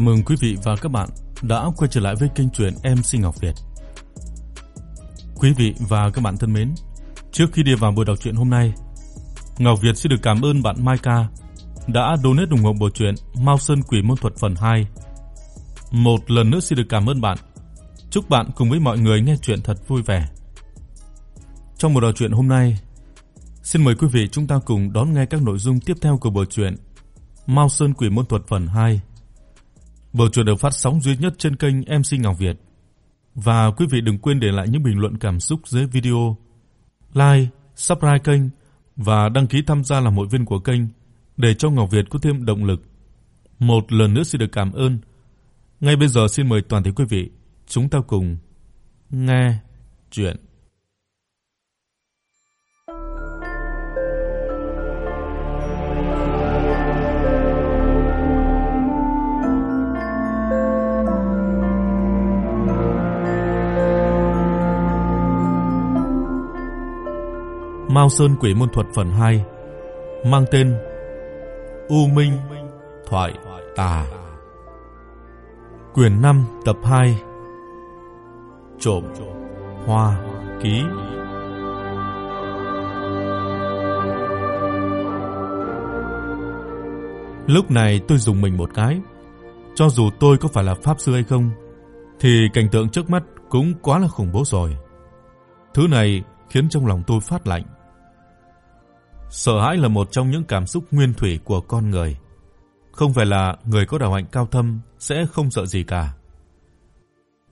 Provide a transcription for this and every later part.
Chào mừng quý vị và các bạn đã quay trở lại với kênh truyện em sinh Ngọc Việt. Quý vị và các bạn thân mến, trước khi đi vào buổi đọc truyện hôm nay, Ngọc Việt xin được cảm ơn bạn Mai Ca đã donate ủng hộ bộ truyện Mao Sơn Quỷ Môn Thuật phần 2. Một lần nữa xin được cảm ơn bạn. Chúc bạn cùng với mọi người nghe truyện thật vui vẻ. Trong buổi đọc truyện hôm nay, xin mời quý vị chúng ta cùng đón nghe các nội dung tiếp theo của bộ truyện Mao Sơn Quỷ Môn Thuật phần 2. Bộ truyện được phát sóng duy nhất trên kênh MC Ngọc Việt. Và quý vị đừng quên để lại những bình luận cảm xúc dưới video, like, subscribe kênh và đăng ký tham gia làm hội viên của kênh để cho Ngọc Việt có thêm động lực. Một lần nữa xin được cảm ơn. Ngay bây giờ xin mời toàn thể quý vị chúng ta cùng nghe truyện Mao Sơn Quỷ môn thuật phần 2 mang tên U Minh Thoại Tà. Quyển 5 tập 2. Trộm Hoa Ký. Lúc này tôi dùng mình một cái. Cho dù tôi có phải là pháp sư hay không, thì cảnh tượng trước mắt cũng quá là khủng bố rồi. Thứ này khiến trong lòng tôi phát lạnh. Sợ hãi là một trong những cảm xúc nguyên thủy của con người. Không phải là người có đạo hạnh cao thâm sẽ không sợ gì cả.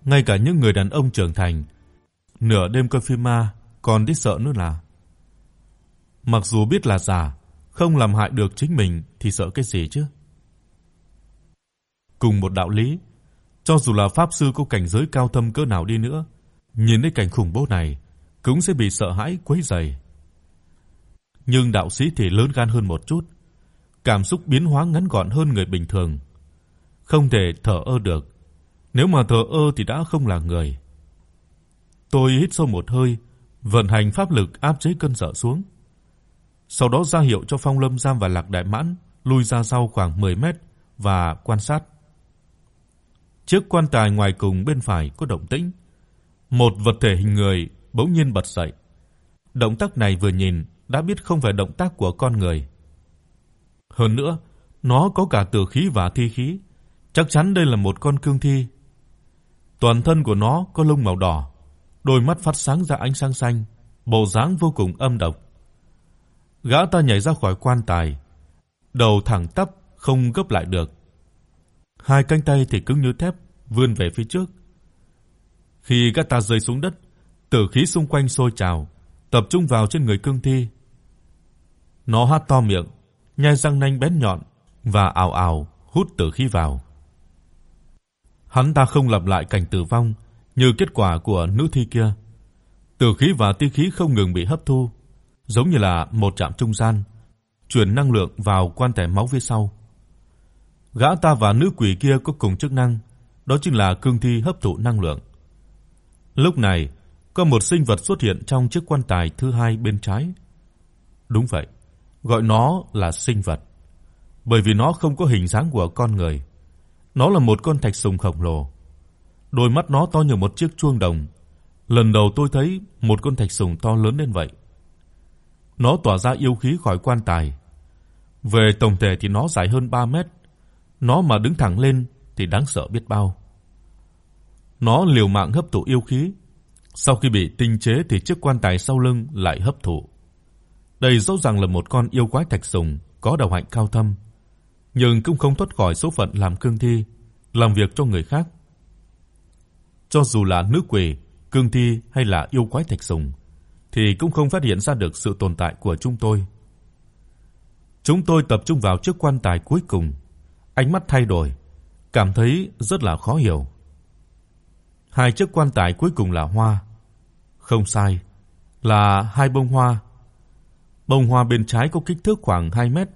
Ngay cả những người đàn ông trưởng thành, nửa đêm coi phim ma còn đi sợ nữa là. Mặc dù biết là giả, không làm hại được chính mình thì sợ cái gì chứ? Cùng một đạo lý, cho dù là pháp sư có cảnh giới cao thâm cỡ nào đi nữa, nhìn thấy cảnh khủng bố này cũng sẽ bị sợ hãi quấy rầy nhưng đạo sĩ thì lớn gan hơn một chút, cảm xúc biến hóa ngắn gọn hơn người bình thường. Không thể thở ơ được, nếu mà thở ơ thì đã không là người. Tôi hít sâu một hơi, vận hành pháp lực áp chế cơn sợ xuống. Sau đó ra hiệu cho Phong Lâm Giam và Lạc Đại Mãn lui ra sau khoảng 10 mét và quan sát. Chiếc quan tài ngoài cùng bên phải có động tĩnh. Một vật thể hình người bỗng nhiên bật dậy. Động tác này vừa nhìn đã biết không phải động tác của con người. Hơn nữa, nó có cả tử khí và thi khí, chắc chắn đây là một con cương thi. Toàn thân của nó có lông màu đỏ, đôi mắt phát sáng ra ánh sáng xanh, bộ dáng vô cùng âm độc. Gã ta nhảy ra khỏi quan tài, đầu thẳng tắp không gấp lại được. Hai cánh tay thì cứng như thép vươn về phía trước. Khi gã ta rơi xuống đất, tử khí xung quanh sôi trào, tập trung vào trên người cương thi. Nó há to miệng, nhai răng nanh bén nhọn và ào ào hút tử khí vào. Hắn ta không lặp lại cảnh tử vong như kết quả của nữ thi kia. Tử khí và tinh khí không ngừng bị hấp thu, giống như là một trạm trung gian, truyền năng lượng vào quan tài máu phía sau. Gã ta và nữ quỷ kia có cùng chức năng, đó chính là cương thi hấp thụ năng lượng. Lúc này, có một sinh vật xuất hiện trong chiếc quan tài thứ hai bên trái. Đúng vậy, gọi nó là sinh vật, bởi vì nó không có hình dáng của con người. Nó là một con thạch sùng khổng lồ. Đôi mắt nó to như một chiếc chuông đồng. Lần đầu tôi thấy một con thạch sùng to lớn đến vậy. Nó tỏa ra yêu khí khỏi quan tài. Về tổng thể thì nó dài hơn 3 mét. Nó mà đứng thẳng lên thì đáng sợ biết bao. Nó liều mạng hấp thụ yêu khí. Sau khi bị tinh chế thì chiếc quan tài sau lưng lại hấp thụ. Đây rõ ràng là một con yêu quái thạch sùng có đạo hạnh cao thâm, nhưng cũng không thoát khỏi số phận làm cương thi, làm việc cho người khác. Cho dù là nữ quỷ, cương thi hay là yêu quái thạch sùng thì cũng không phát hiện ra được sự tồn tại của chúng tôi. Chúng tôi tập trung vào chiếc quan tài cuối cùng, ánh mắt thay đổi, cảm thấy rất là khó hiểu. Hai chiếc quan tài cuối cùng là hoa. Không sai, là hai bông hoa Bông hoa bên trái có kích thước khoảng 2 mét,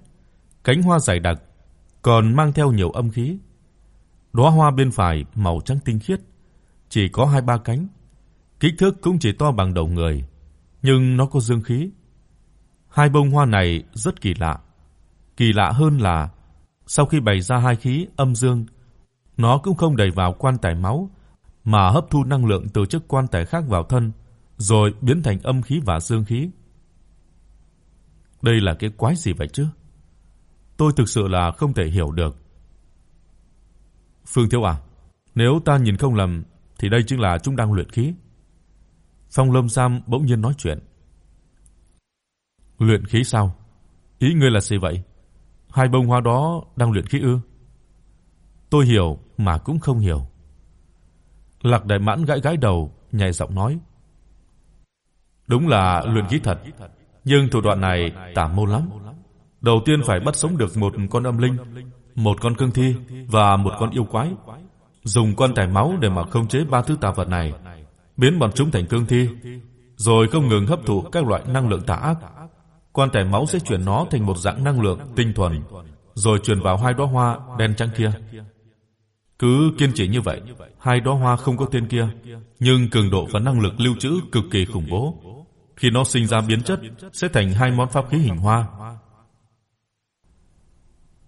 cánh hoa dày đặc, còn mang theo nhiều âm khí. Đóa hoa bên phải màu trắng tinh khiết, chỉ có 2-3 cánh, kích thước cũng chỉ to bằng đầu người, nhưng nó có dương khí. Hai bông hoa này rất kỳ lạ. Kỳ lạ hơn là sau khi bày ra hai khí âm dương, Nó cũng không đẩy vào quan tài máu mà hấp thu năng lượng từ chiếc quan tài khác vào thân, rồi biến thành âm khí và dương khí. Đây là cái quái gì vậy chứ? Tôi thực sự là không thể hiểu được. Phương Thiếu à, nếu ta nhìn không lầm thì đây chính là chúng đang luyện khí. Phong Lâm Sam bỗng nhiên nói chuyện. Luyện khí sao? Ý ngươi là gì vậy? Hai bông hoa đó đang luyện khí ư? Tôi hiểu mà cũng không hiểu. Lạc Đại Mãn gãi gãi đầu, nhẹ giọng nói: Đúng là luyện khí thật, nhưng thủ đoạn này tà môn lắm. Đầu tiên phải bắt sống được một con âm linh, một con cương thi và một con yêu quái. Dùng quan tài máu để mà khống chế ba thứ tà vật này, biến bọn chúng thành cương thi, rồi không ngừng hấp thụ các loại năng lượng tà ác. Quan tài máu sẽ chuyển nó thành một dạng năng lượng tinh thuần, rồi truyền vào hai đóa hoa đen trắng kia. Cứ kiên trì như vậy, hai đóa hoa không có tên kia, nhưng cường độ và năng lực lưu trữ cực kỳ khủng bố. Khi nó sinh ra biến chất sẽ thành hai món pháp khí hình hoa.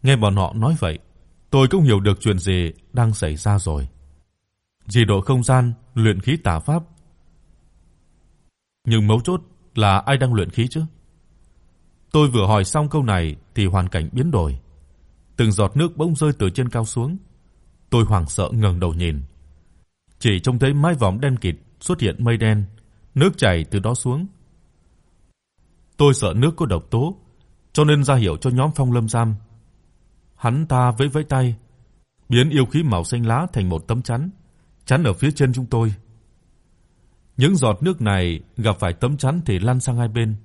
Nghe bọn họ nói vậy, tôi cũng hiểu được chuyện gì đang xảy ra rồi. Dị độ không gian, luyện khí tà pháp. Nhưng mấu chốt là ai đang luyện khí chứ? Tôi vừa hỏi xong câu này thì hoàn cảnh biến đổi. Từng giọt nước bỗng rơi từ trên cao xuống. Tôi hoảng sợ ngẩng đầu nhìn. Chỉ trông thấy mái vòm đen kịt xuất hiện mây đen, nước chảy từ đó xuống. Tôi sợ nước có độc tố, cho nên ra hiệu cho nhóm Phong Lâm Giam. Hắn ta vẫy vẫy tay, biến yêu khí màu xanh lá thành một tấm chắn, chắn ở phía chân chúng tôi. Những giọt nước này gặp phải tấm chắn thì lăn sang hai bên.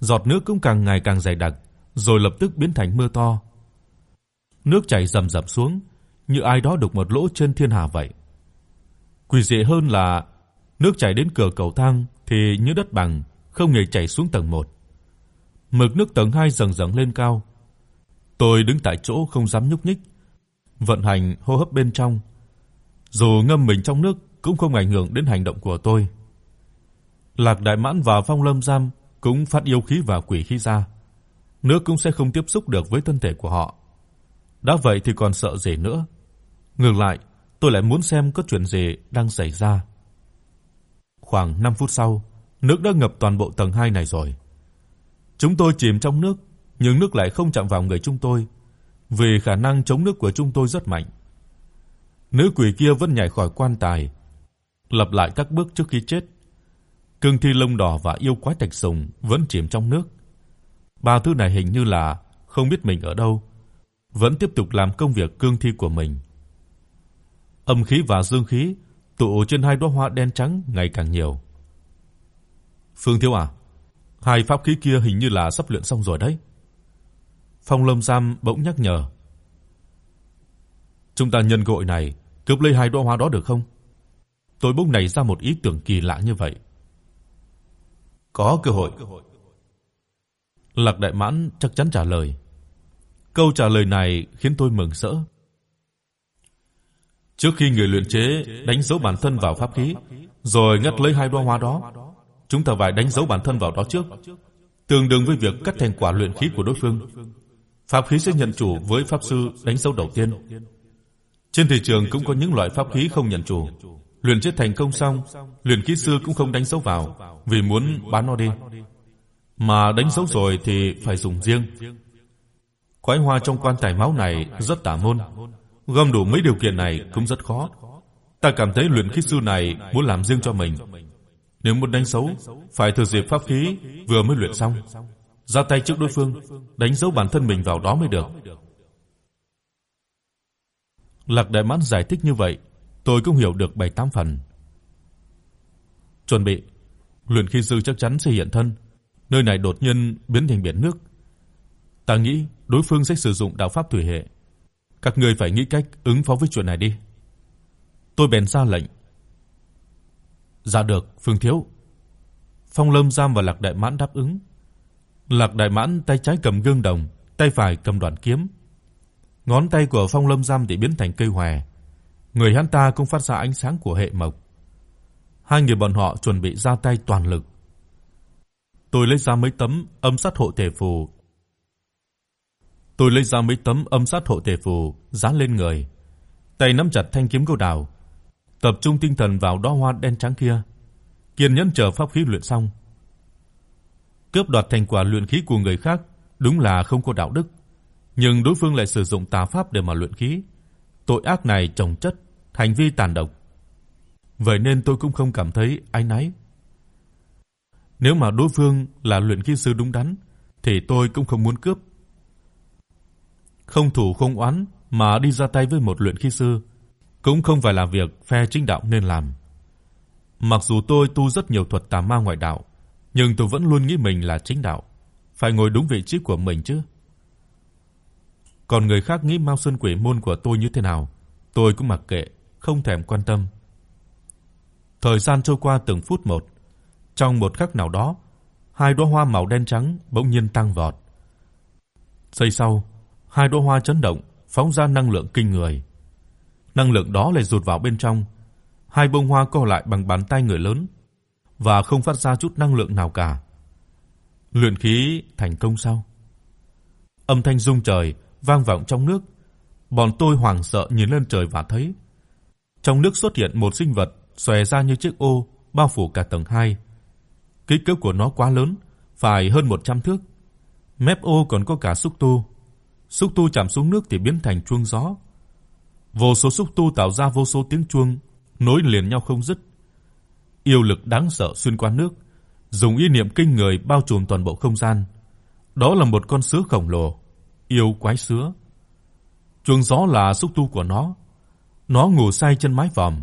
Giọt nước cũng càng ngày càng dày đặc, rồi lập tức biến thành mưa to. Nước chảy rầm rập xuống, như ai đó đục một lỗ trên thiên hà vậy. Quỷ dị hơn là nước chảy đến cửa cầu thang thì như đất bằng, không hề chảy xuống tầng 1. Mực nước tầng 2 dần dần lên cao. Tôi đứng tại chỗ không dám nhúc nhích, vận hành hô hấp bên trong. Dù ngâm mình trong nước cũng không ảnh hưởng đến hành động của tôi. Lạc Đại Mãn và Phong Lâm Giam cũng phát yêu khí và quỷ khí ra. Nước cũng sẽ không tiếp xúc được với thân thể của họ. Đã vậy thì còn sợ gì nữa? Ngược lại, tôi lại muốn xem có chuyện gì đang xảy ra. Khoảng 5 phút sau, nước đã ngập toàn bộ tầng 2 này rồi. Chúng tôi chìm trong nước, nhưng nước lại không chạm vào người chúng tôi, vì khả năng chống nước của chúng tôi rất mạnh. Nữ quỷ kia vẫn nhảy khỏi quan tài, lặp lại các bước trước khi chết. Cương thi lông đỏ và yêu quái thạch sùng vẫn chìm trong nước. Ba thứ này hình như là không biết mình ở đâu, vẫn tiếp tục làm công việc cương thi của mình. Âm khí và dương khí tụ trên hai đóa hoa đen trắng ngày càng nhiều. Phương Thiếu à, hai pháp khí kia hình như là sắp luyện xong rồi đấy. Phong Lâm Giam bỗng nhắc nhở. Chúng ta nhân cơ hội này cướp lấy hai đóa hoa đó được không? Tôi bỗng nảy ra một ý tưởng kỳ lạ như vậy. Có cơ hội. Lạc Đại Mãn chắc chắn trả lời. Câu trả lời này khiến tôi mừng rỡ. Trước khi người luyện chế đánh dấu bản thân vào pháp khí, rồi ngắt lấy hai đóa hoa đó, chúng ta phải đánh dấu bản thân vào đó trước, tương đương với việc cắt thành quả luyện khí của đối phương. Pháp khí sẽ nhận chủ với pháp sư đánh dấu đầu tiên. Trên thị trường cũng có những loại pháp khí không nhận chủ. Luyện chế thành công xong, luyện khí sư cũng không đánh dấu vào vì muốn bán nó đi. Mà đánh dấu rồi thì phải dùng riêng. Quái hoa trong quan tài máu này rất tà môn, gom đủ mấy điều kiện này cũng rất khó. Ta cảm thấy luyện khí sư này muốn làm riêng cho mình. Nếu muốn đánh dấu, phải thừa dịp pháp khí vừa mới luyện xong, ra tay trước đối phương, đánh dấu bản thân mình vào đó mới được. Lạc Đại Mãn giải thích như vậy, tôi cũng hiểu được bảy tám phần. Chuẩn bị, luyện khí sư chắc chắn sẽ hiện thân, nơi này đột nhiên biến thành biển nước. Ta nghĩ đối phương sẽ sử dụng đạo pháp thủy hệ. Các ngươi phải nghĩ cách ứng phó với chuyện này đi. Tôi bèn ra lệnh. Dạ được, Phương thiếu. Phong Lâm Giam và Lạc Đại Mãn đáp ứng. Lạc Đại Mãn tay trái cầm gương đồng, tay phải cầm đoạn kiếm. Ngón tay của Phong Lâm Giam thì biến thành cây hòe. Người hắn ta cũng phát ra ánh sáng của hệ mộc. Hai người bọn họ chuẩn bị ra tay toàn lực. Tôi lấy ra mấy tấm âm sát hộ thể phù. Tôi lấy ra mấy tấm âm sát hộ thể phù dán lên người. tay nắm chặt thanh kiếm gỗ đào, tập trung tinh thần vào đóa hoa đen trắng kia, kiên nhẫn chờ pháp khí luyện xong. Cướp đoạt thành quả luyện khí của người khác đúng là không có đạo đức, nhưng đối phương lại sử dụng tà pháp để mà luyện khí, tội ác này chồng chất, hành vi tàn độc. Vậy nên tôi cũng không cảm thấy áy náy. Nếu mà đối phương là luyện khí sư đúng đắn thì tôi cũng không muốn cướp. Không thủ không oán mà đi ra tay với một luyện khí sư cũng không phải là việc phe chính đạo nên làm. Mặc dù tôi tu rất nhiều thuật tà ma ngoại đạo, nhưng tôi vẫn luôn nghĩ mình là chính đạo, phải ngồi đúng vị trí của mình chứ. Còn người khác nghĩ Mao Sơn Quỷ môn của tôi như thế nào, tôi cũng mặc kệ, không thèm quan tâm. Thời gian trôi qua từng phút một, trong một khắc nào đó, hai đóa hoa màu đen trắng bỗng nhiên tăng vọt. Giây sau, hai đóa hoa chấn động, phóng ra năng lượng kinh người. Năng lượng đó lại rụt vào bên trong, hai bông hoa co lại bằng bàn tay người lớn và không phát ra chút năng lượng nào cả. Luyện khí thành công sao? Âm thanh rung trời vang vọng trong nước. Bọn tôi hoảng sợ nhìn lên trời và thấy trong nước xuất hiện một sinh vật xòe ra như chiếc ô bao phủ cả tầng 2. Kích cỡ của nó quá lớn, phải hơn 100 thước. Mép ô còn có cả xúc tu. Xúc tu chạm xuống nước thì biến thành chuông gió. Vô số xúc tu tạo ra vô số tiếng chuông nối liền nhau không dứt. Yêu lực đáng sợ xuyên qua nước, dùng ý niệm kinh người bao trùm toàn bộ không gian. Đó là một con sứa khổng lồ, yêu quái sứa. Chuông gió là xúc tu của nó. Nó ngủ say trên mái vòm.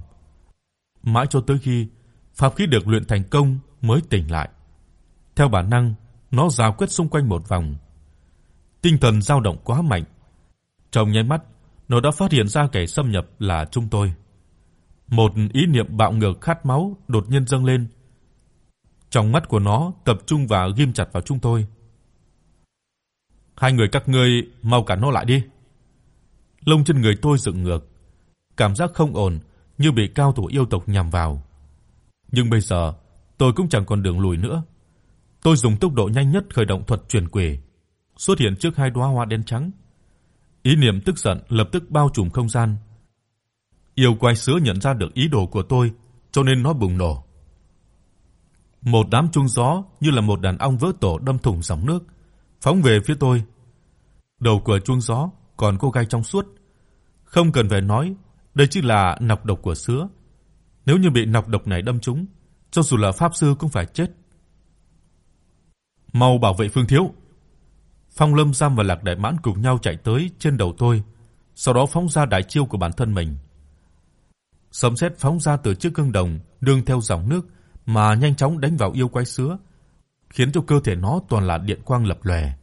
Mãi cho tới khi pháp khí được luyện thành công mới tỉnh lại. Theo bản năng, nó rào quét xung quanh một vòng. Tinh thần dao động quá mạnh. Trong nháy mắt, nó đã phát hiện ra kẻ xâm nhập là chúng tôi. Một ý niệm bạo ngược khát máu đột nhiên dâng lên. Trong mắt của nó tập trung và ghim chặt vào chúng tôi. Hai người các ngươi mau cản nó lại đi. Lông chân người tôi dựng ngược, cảm giác không ổn, như bị cao thủ yêu tộc nhằm vào. Nhưng bây giờ, tôi cũng chẳng còn đường lùi nữa. Tôi dùng tốc độ nhanh nhất khởi động thuật truyền quỷ, xuất hiện trước hai đóa hoa đen trắng. Ý niệm tức giận lập tức bao trùm không gian. Yêu quái sứa nhận ra được ý đồ của tôi, cho nên nó bùng nổ. Một đám chuông gió như là một đàn ong vỡ tổ đâm thủng dòng nước, phóng về phía tôi. Đầu của chuông gió còn cô gai trong suốt, không cần phải nói, đây chính là nọc độc của sứa. Nếu như bị nọc độc này đâm trúng, cho dù là pháp sư cũng phải chết. Mau bảo vệ Phương thiếu. Phong Lâm Giam và Lạc Đại Mãn cùng nhau chạy tới trên đầu tôi, sau đó phóng ra đại chiêu của bản thân mình. Sấm sét phóng ra từ chiếc gương đồng, đường theo dòng nước mà nhanh chóng đánh vào yêu quái sứa, khiến cho cơ thể nó toàn là điện quang lập lòe.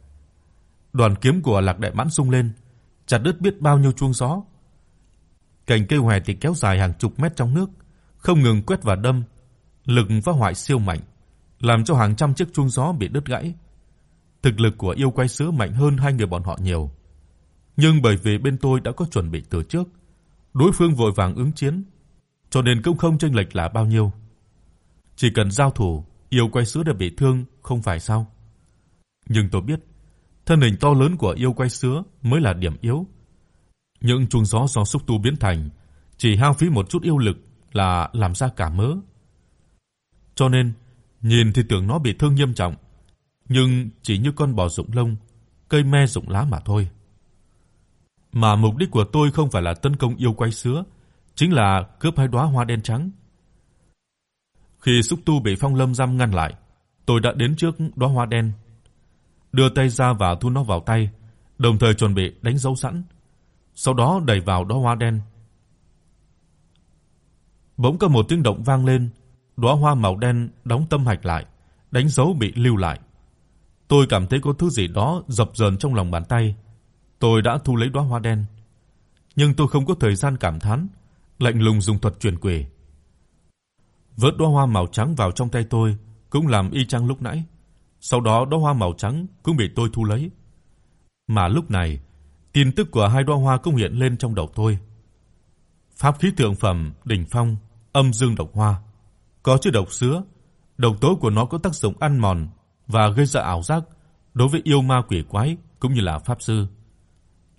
Đoàn kiếm của Lạc Đại Mãn rung lên, chặt đứt biết bao nhiêu chuông gió. Cành cây hoè thì kéo dài hàng chục mét trong nước, không ngừng quét và đâm, lực phá hoại siêu mạnh, làm cho hàng trăm chiếc chuông gió bị đứt gãy. Thực lực của yêu quái sứ mạnh hơn hai người bọn họ nhiều. Nhưng bởi vì bên tôi đã có chuẩn bị từ trước, đối phương vội vàng ứng chiến, cho nên cũng không chênh lệch là bao nhiêu. Chỉ cần giao thủ, yêu quái sứ đã bị thương không phải sao? Nhưng tôi biết, thân hình to lớn của yêu quái sứ mới là điểm yếu. Những chuông gió do xúc tu biến thành chỉ hao phí một chút yêu lực là làm ra cả mớ. Cho nên, nhìn thì tưởng nó bị thương nghiêm trọng, nhưng chỉ như con bò rụng lông, cây me rụng lá mà thôi. Mà mục đích của tôi không phải là tấn công yêu quái sứa, chính là cướp hai đóa hoa đen trắng. Khi xúc tu bị Phong Lâm giam ngăn lại, tôi đã đến trước đóa hoa đen, đưa tay ra và thu nó vào tay, đồng thời chuẩn bị đánh dấu sẵn, sau đó đẩy vào đóa hoa đen. Bỗng có một tiếng động vang lên, đóa hoa màu đen đóng tâm hạch lại, đánh dấu bị lưu lại. Tôi cảm thấy có thứ gì đó dập dờn trong lòng bàn tay. Tôi đã thu lấy đóa hoa đen. Nhưng tôi không có thời gian cảm thán, lạnh lùng dùng thuật truyền quỷ. Vớt đóa hoa màu trắng vào trong tay tôi, cũng làm y chang lúc nãy. Sau đó đóa hoa màu trắng cũng bị tôi thu lấy. Mà lúc này, tin tức của hai đóa hoa cũng hiện lên trong đầu tôi. Pháp khí thượng phẩm đỉnh phong, âm dương độc hoa, có chứa độc sứa, độc tố của nó có tác dụng ăn mòn và gây ra ảo giác đối với yêu ma quỷ quái cũng như là pháp sư.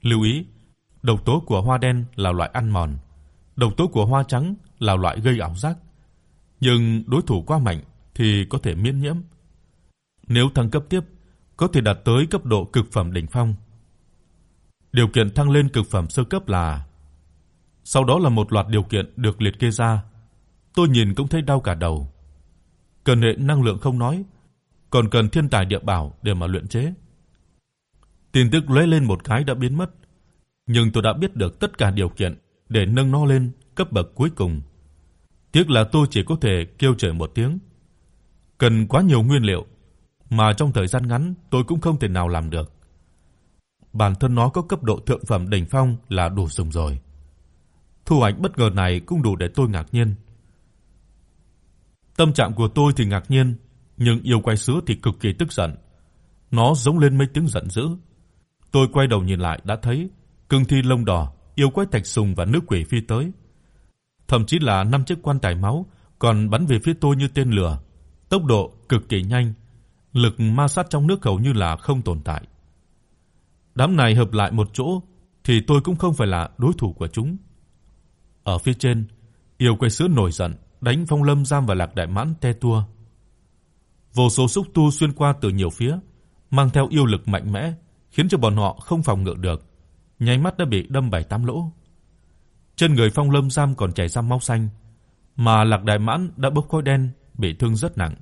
Lưu ý, độc tố của hoa đen là loại ăn mòn, độc tố của hoa trắng là loại gây ảo giác, nhưng đối thủ quá mạnh thì có thể miễn nhiễm. Nếu thăng cấp tiếp, có thể đạt tới cấp độ cực phẩm đỉnh phong. Điều kiện thăng lên cực phẩm sơ cấp là sau đó là một loạt điều kiện được liệt kê ra. Tôi nhìn cũng thấy đau cả đầu. Cần hệ năng lượng không nói, còn cần thiên tài địa bảo để mà luyện chế. Tin tức lóe lên một cái đã biến mất, nhưng tôi đã biết được tất cả điều kiện để nâng nó lên cấp bậc cuối cùng. Tiếc là tôi chỉ có thể kêu trời một tiếng. Cần quá nhiều nguyên liệu, mà trong thời gian ngắn tôi cũng không thể nào làm được. Bản thân nó có cấp độ thượng phẩm đỉnh phong là đủ dùng rồi. Thu hoạch bất ngờ này cũng đủ để tôi ngạc nhiên. Tâm trạng của tôi thì ngạc nhiên, nhưng yêu quái sứ thì cực kỳ tức giận. Nó giống lên mấy tiếng giận dữ. Tôi quay đầu nhìn lại đã thấy cương thi lông đỏ, yêu quái thạch sùng và nữ quỷ phi tới. Thậm chí là năm chiếc quan tài máu còn bắn về phía tôi như tên lửa, tốc độ cực kỳ nhanh, lực ma sát trong nước hầu như là không tồn tại. Đám này hợp lại một chỗ thì tôi cũng không phải là đối thủ của chúng. Ở phía trên, yêu quái sứ nổi giận, đánh Phong Lâm Giam và Lạc Đại Mãn te tua. Vô số xúc tu xuyên qua từ nhiều phía, mang theo yêu lực mạnh mẽ, khiến cho bọn họ không phòng ngự được, nháy mắt đã bị đâm bảy tám lỗ. Trên người Phong Lâm Sam còn chảy ra máu xanh, mà Lạc Đại Mãn đã bốc khói đen, bị thương rất nặng.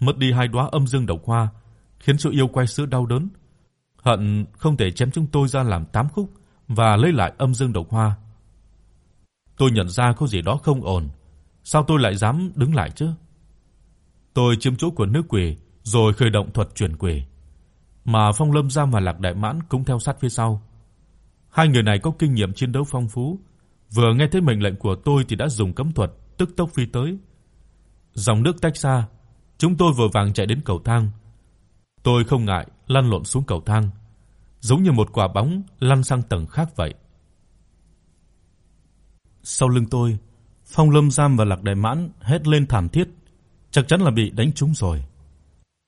Mất đi hai đóa âm dương độc hoa, khiến sự yêu quái sứ đau đớn, hận không thể chém chúng tôi ra làm tám khúc và lấy lại âm dương độc hoa. Tôi nhận ra có gì đó không ổn, sao tôi lại dám đứng lại chứ? Tôi chiếm chỗ của nữ quỷ, rồi khởi động thuật chuyển quỷ. Mà Phong Lâm Giang và Lạc Đại Mãn cũng theo sát phía sau. Hai người này có kinh nghiệm chiến đấu phong phú, vừa nghe thấy mệnh lệnh của tôi thì đã dùng cấm thuật tức tốc phi tới. Dòng nước tách xa, chúng tôi vội vàng chạy đến cầu thang. Tôi không ngại lăn lộn xuống cầu thang, giống như một quả bóng lăn sang tầng khác vậy. Sau lưng tôi, Phong Lâm Giam và Lạc Đại Mãn hét lên thảm thiết, chắc chắn là bị đánh trúng rồi.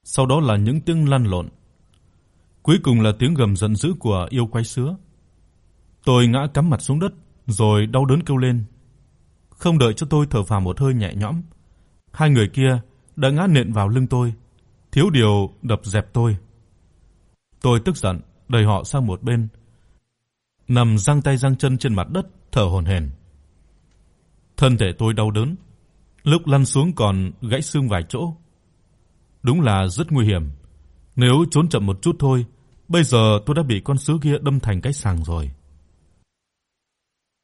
Sau đó là những tiếng lăn lộn. Cuối cùng là tiếng gầm giận dữ của yêu quái sứa. Tôi ngã cắm mặt xuống đất rồi đau đớn kêu lên. Không đợi cho tôi thở phào một hơi nhẹ nhõm, hai người kia đã ngã nện vào lưng tôi, thiếu điều đập dẹp tôi. Tôi tức giận, đẩy họ sang một bên, nằm giang tay giang chân trên mặt đất, thở hổn hển. Thân thể tôi đau đớn, lúc lăn xuống còn gãy xương vài chỗ. Đúng là rất nguy hiểm. Nếu trốn chậm một chút thôi, bây giờ tôi đã bị con sứ kia đâm thành cái sàng rồi.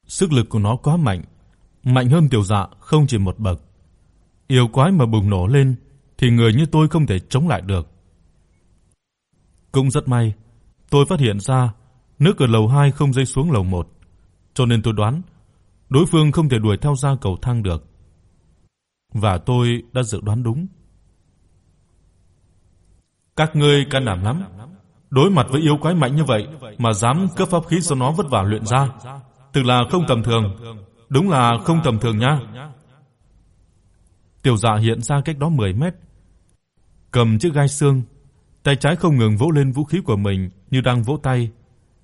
Sức lực của nó quá mạnh, mạnh hơn tiểu dạ không chỉ một bậc. Yêu quái mà bùng nổ lên thì người như tôi không thể chống lại được. Cũng rất may, tôi phát hiện ra nước ở lầu 2 không rơi xuống lầu 1, cho nên tôi đoán đối phương không thể đuổi theo ra cầu thang được. Và tôi đã dự đoán đúng. Các ngươi can đảm lắm. Đối mặt với yêu quái mạnh như vậy mà dám cấp pháp khí do nó vất vả luyện ra, thực là không tầm thường, đúng là không tầm thường nha. Tiểu Dạ hiện ra cách đó 10 mét, cầm chiếc gai xương, tay trái không ngừng vỗ lên vũ khí của mình như đang vỗ tay,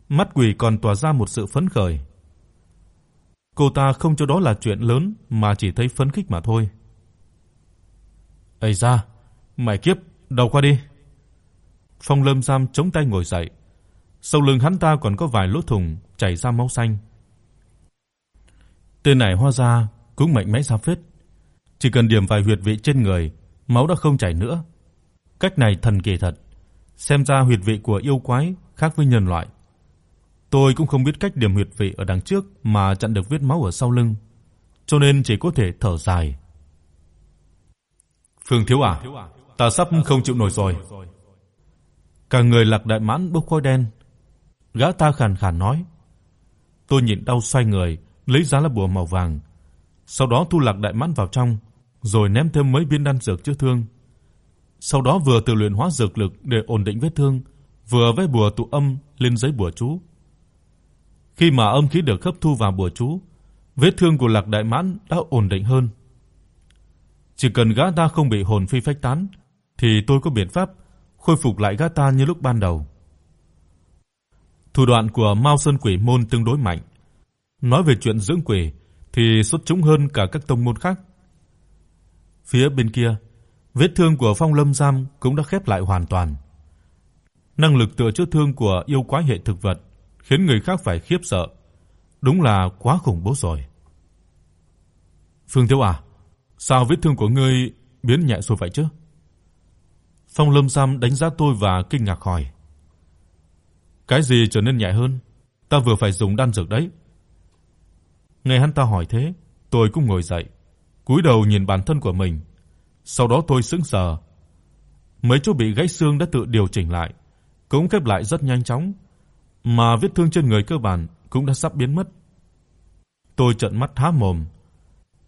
mắt quỷ còn tỏa ra một sự phấn khởi. Cô ta không cho đó là chuyện lớn mà chỉ thấy phấn khích mà thôi. "Ây da, mày kiếp, đầu qua đi." Phong Lâm Sam chống tay ngồi dậy. Sau lưng hắn ta còn có vài lỗ thủng chảy ra máu xanh. Tên này hóa ra cũng mạnh mẽ ra phết. Chỉ cần điểm vài huyệt vị trên người, máu đã không chảy nữa. Cách này thần kỳ thật. Xem ra huyệt vị của yêu quái khác với nhân loại. Tôi cũng không biết cách điểm huyệt vị ở đằng trước mà chặn được vết máu ở sau lưng, cho nên chỉ có thể thở dài. Phương thiếu à, ta sắp không chịu nổi rồi. Cả người Lạc Đại Mãn bốc khói đen. Gã ta khàn khàn nói. Tôi nhịn đau xoay người, lấy ra lá bùa màu vàng, sau đó thu Lạc Đại Mãn vào trong, rồi ném thêm mấy viên đan dược chữa thương. Sau đó vừa tự luyện hóa dược lực để ổn định vết thương, vừa vẽ bùa tụ âm lên giấy bùa chú. Khi mà âm khí được hấp thu vào bùa chú, vết thương của Lạc Đại Mãn đã ổn định hơn. Chỉ cần gã ta không bị hồn phi phách tán thì tôi có biện pháp khôi phục lại gã ta như lúc ban đầu. Thủ đoạn của Mao Sơn Quỷ môn tương đối mạnh. Nói về chuyện dưỡng quỷ thì xuất chúng hơn cả các tông môn khác. Phía bên kia, vết thương của Phong Lâm Giam cũng đã khép lại hoàn toàn. Năng lực tựa chữa thương của yêu quái hệ thực vật khiến người khác phải khiếp sợ. Đúng là quá khủng bố rồi. Phương Thiếu à, sao vết thương của ngươi biến nhẹ rồi vậy chứ? Phong Lâm Sam đánh giá tôi và kinh ngạc hỏi. Cái gì trở nên nhẹ hơn? Ta vừa phải dùng đan dược đấy. Nghe hắn ta hỏi thế, tôi cũng ngồi dậy, cúi đầu nhìn bản thân của mình. Sau đó tôi sững sờ. Mấy chỗ bị gãy xương đã tự điều chỉnh lại, cũng khép lại rất nhanh chóng, mà vết thương trên người cơ bản cũng đã sắp biến mất. Tôi trợn mắt há mồm.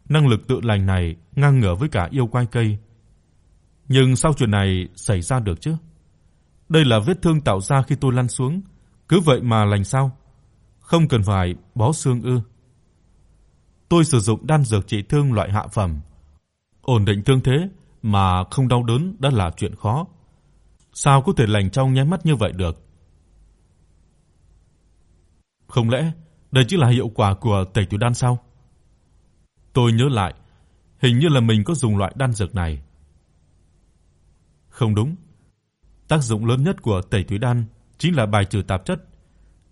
Năng lực tự lành này ngang ngửa với cả yêu quái cây. Nhưng sao chuyện này xảy ra được chứ? Đây là vết thương tạo ra khi tôi lăn xuống, cứ vậy mà lành sao? Không cần phải bó xương ư? Tôi sử dụng đan dược trị thương loại hạ phẩm. Ổn định thương thế mà không đau đớn đã là chuyện khó. Sao có thể lành trong nháy mắt như vậy được? Không lẽ đây chỉ là hiệu quả của tẩy tủy đan sao? Tôi nhớ lại, hình như là mình có dùng loại đan dược này. Không đúng. Tác dụng lớn nhất của tẩy tủy đan chính là bài trừ tạp chất,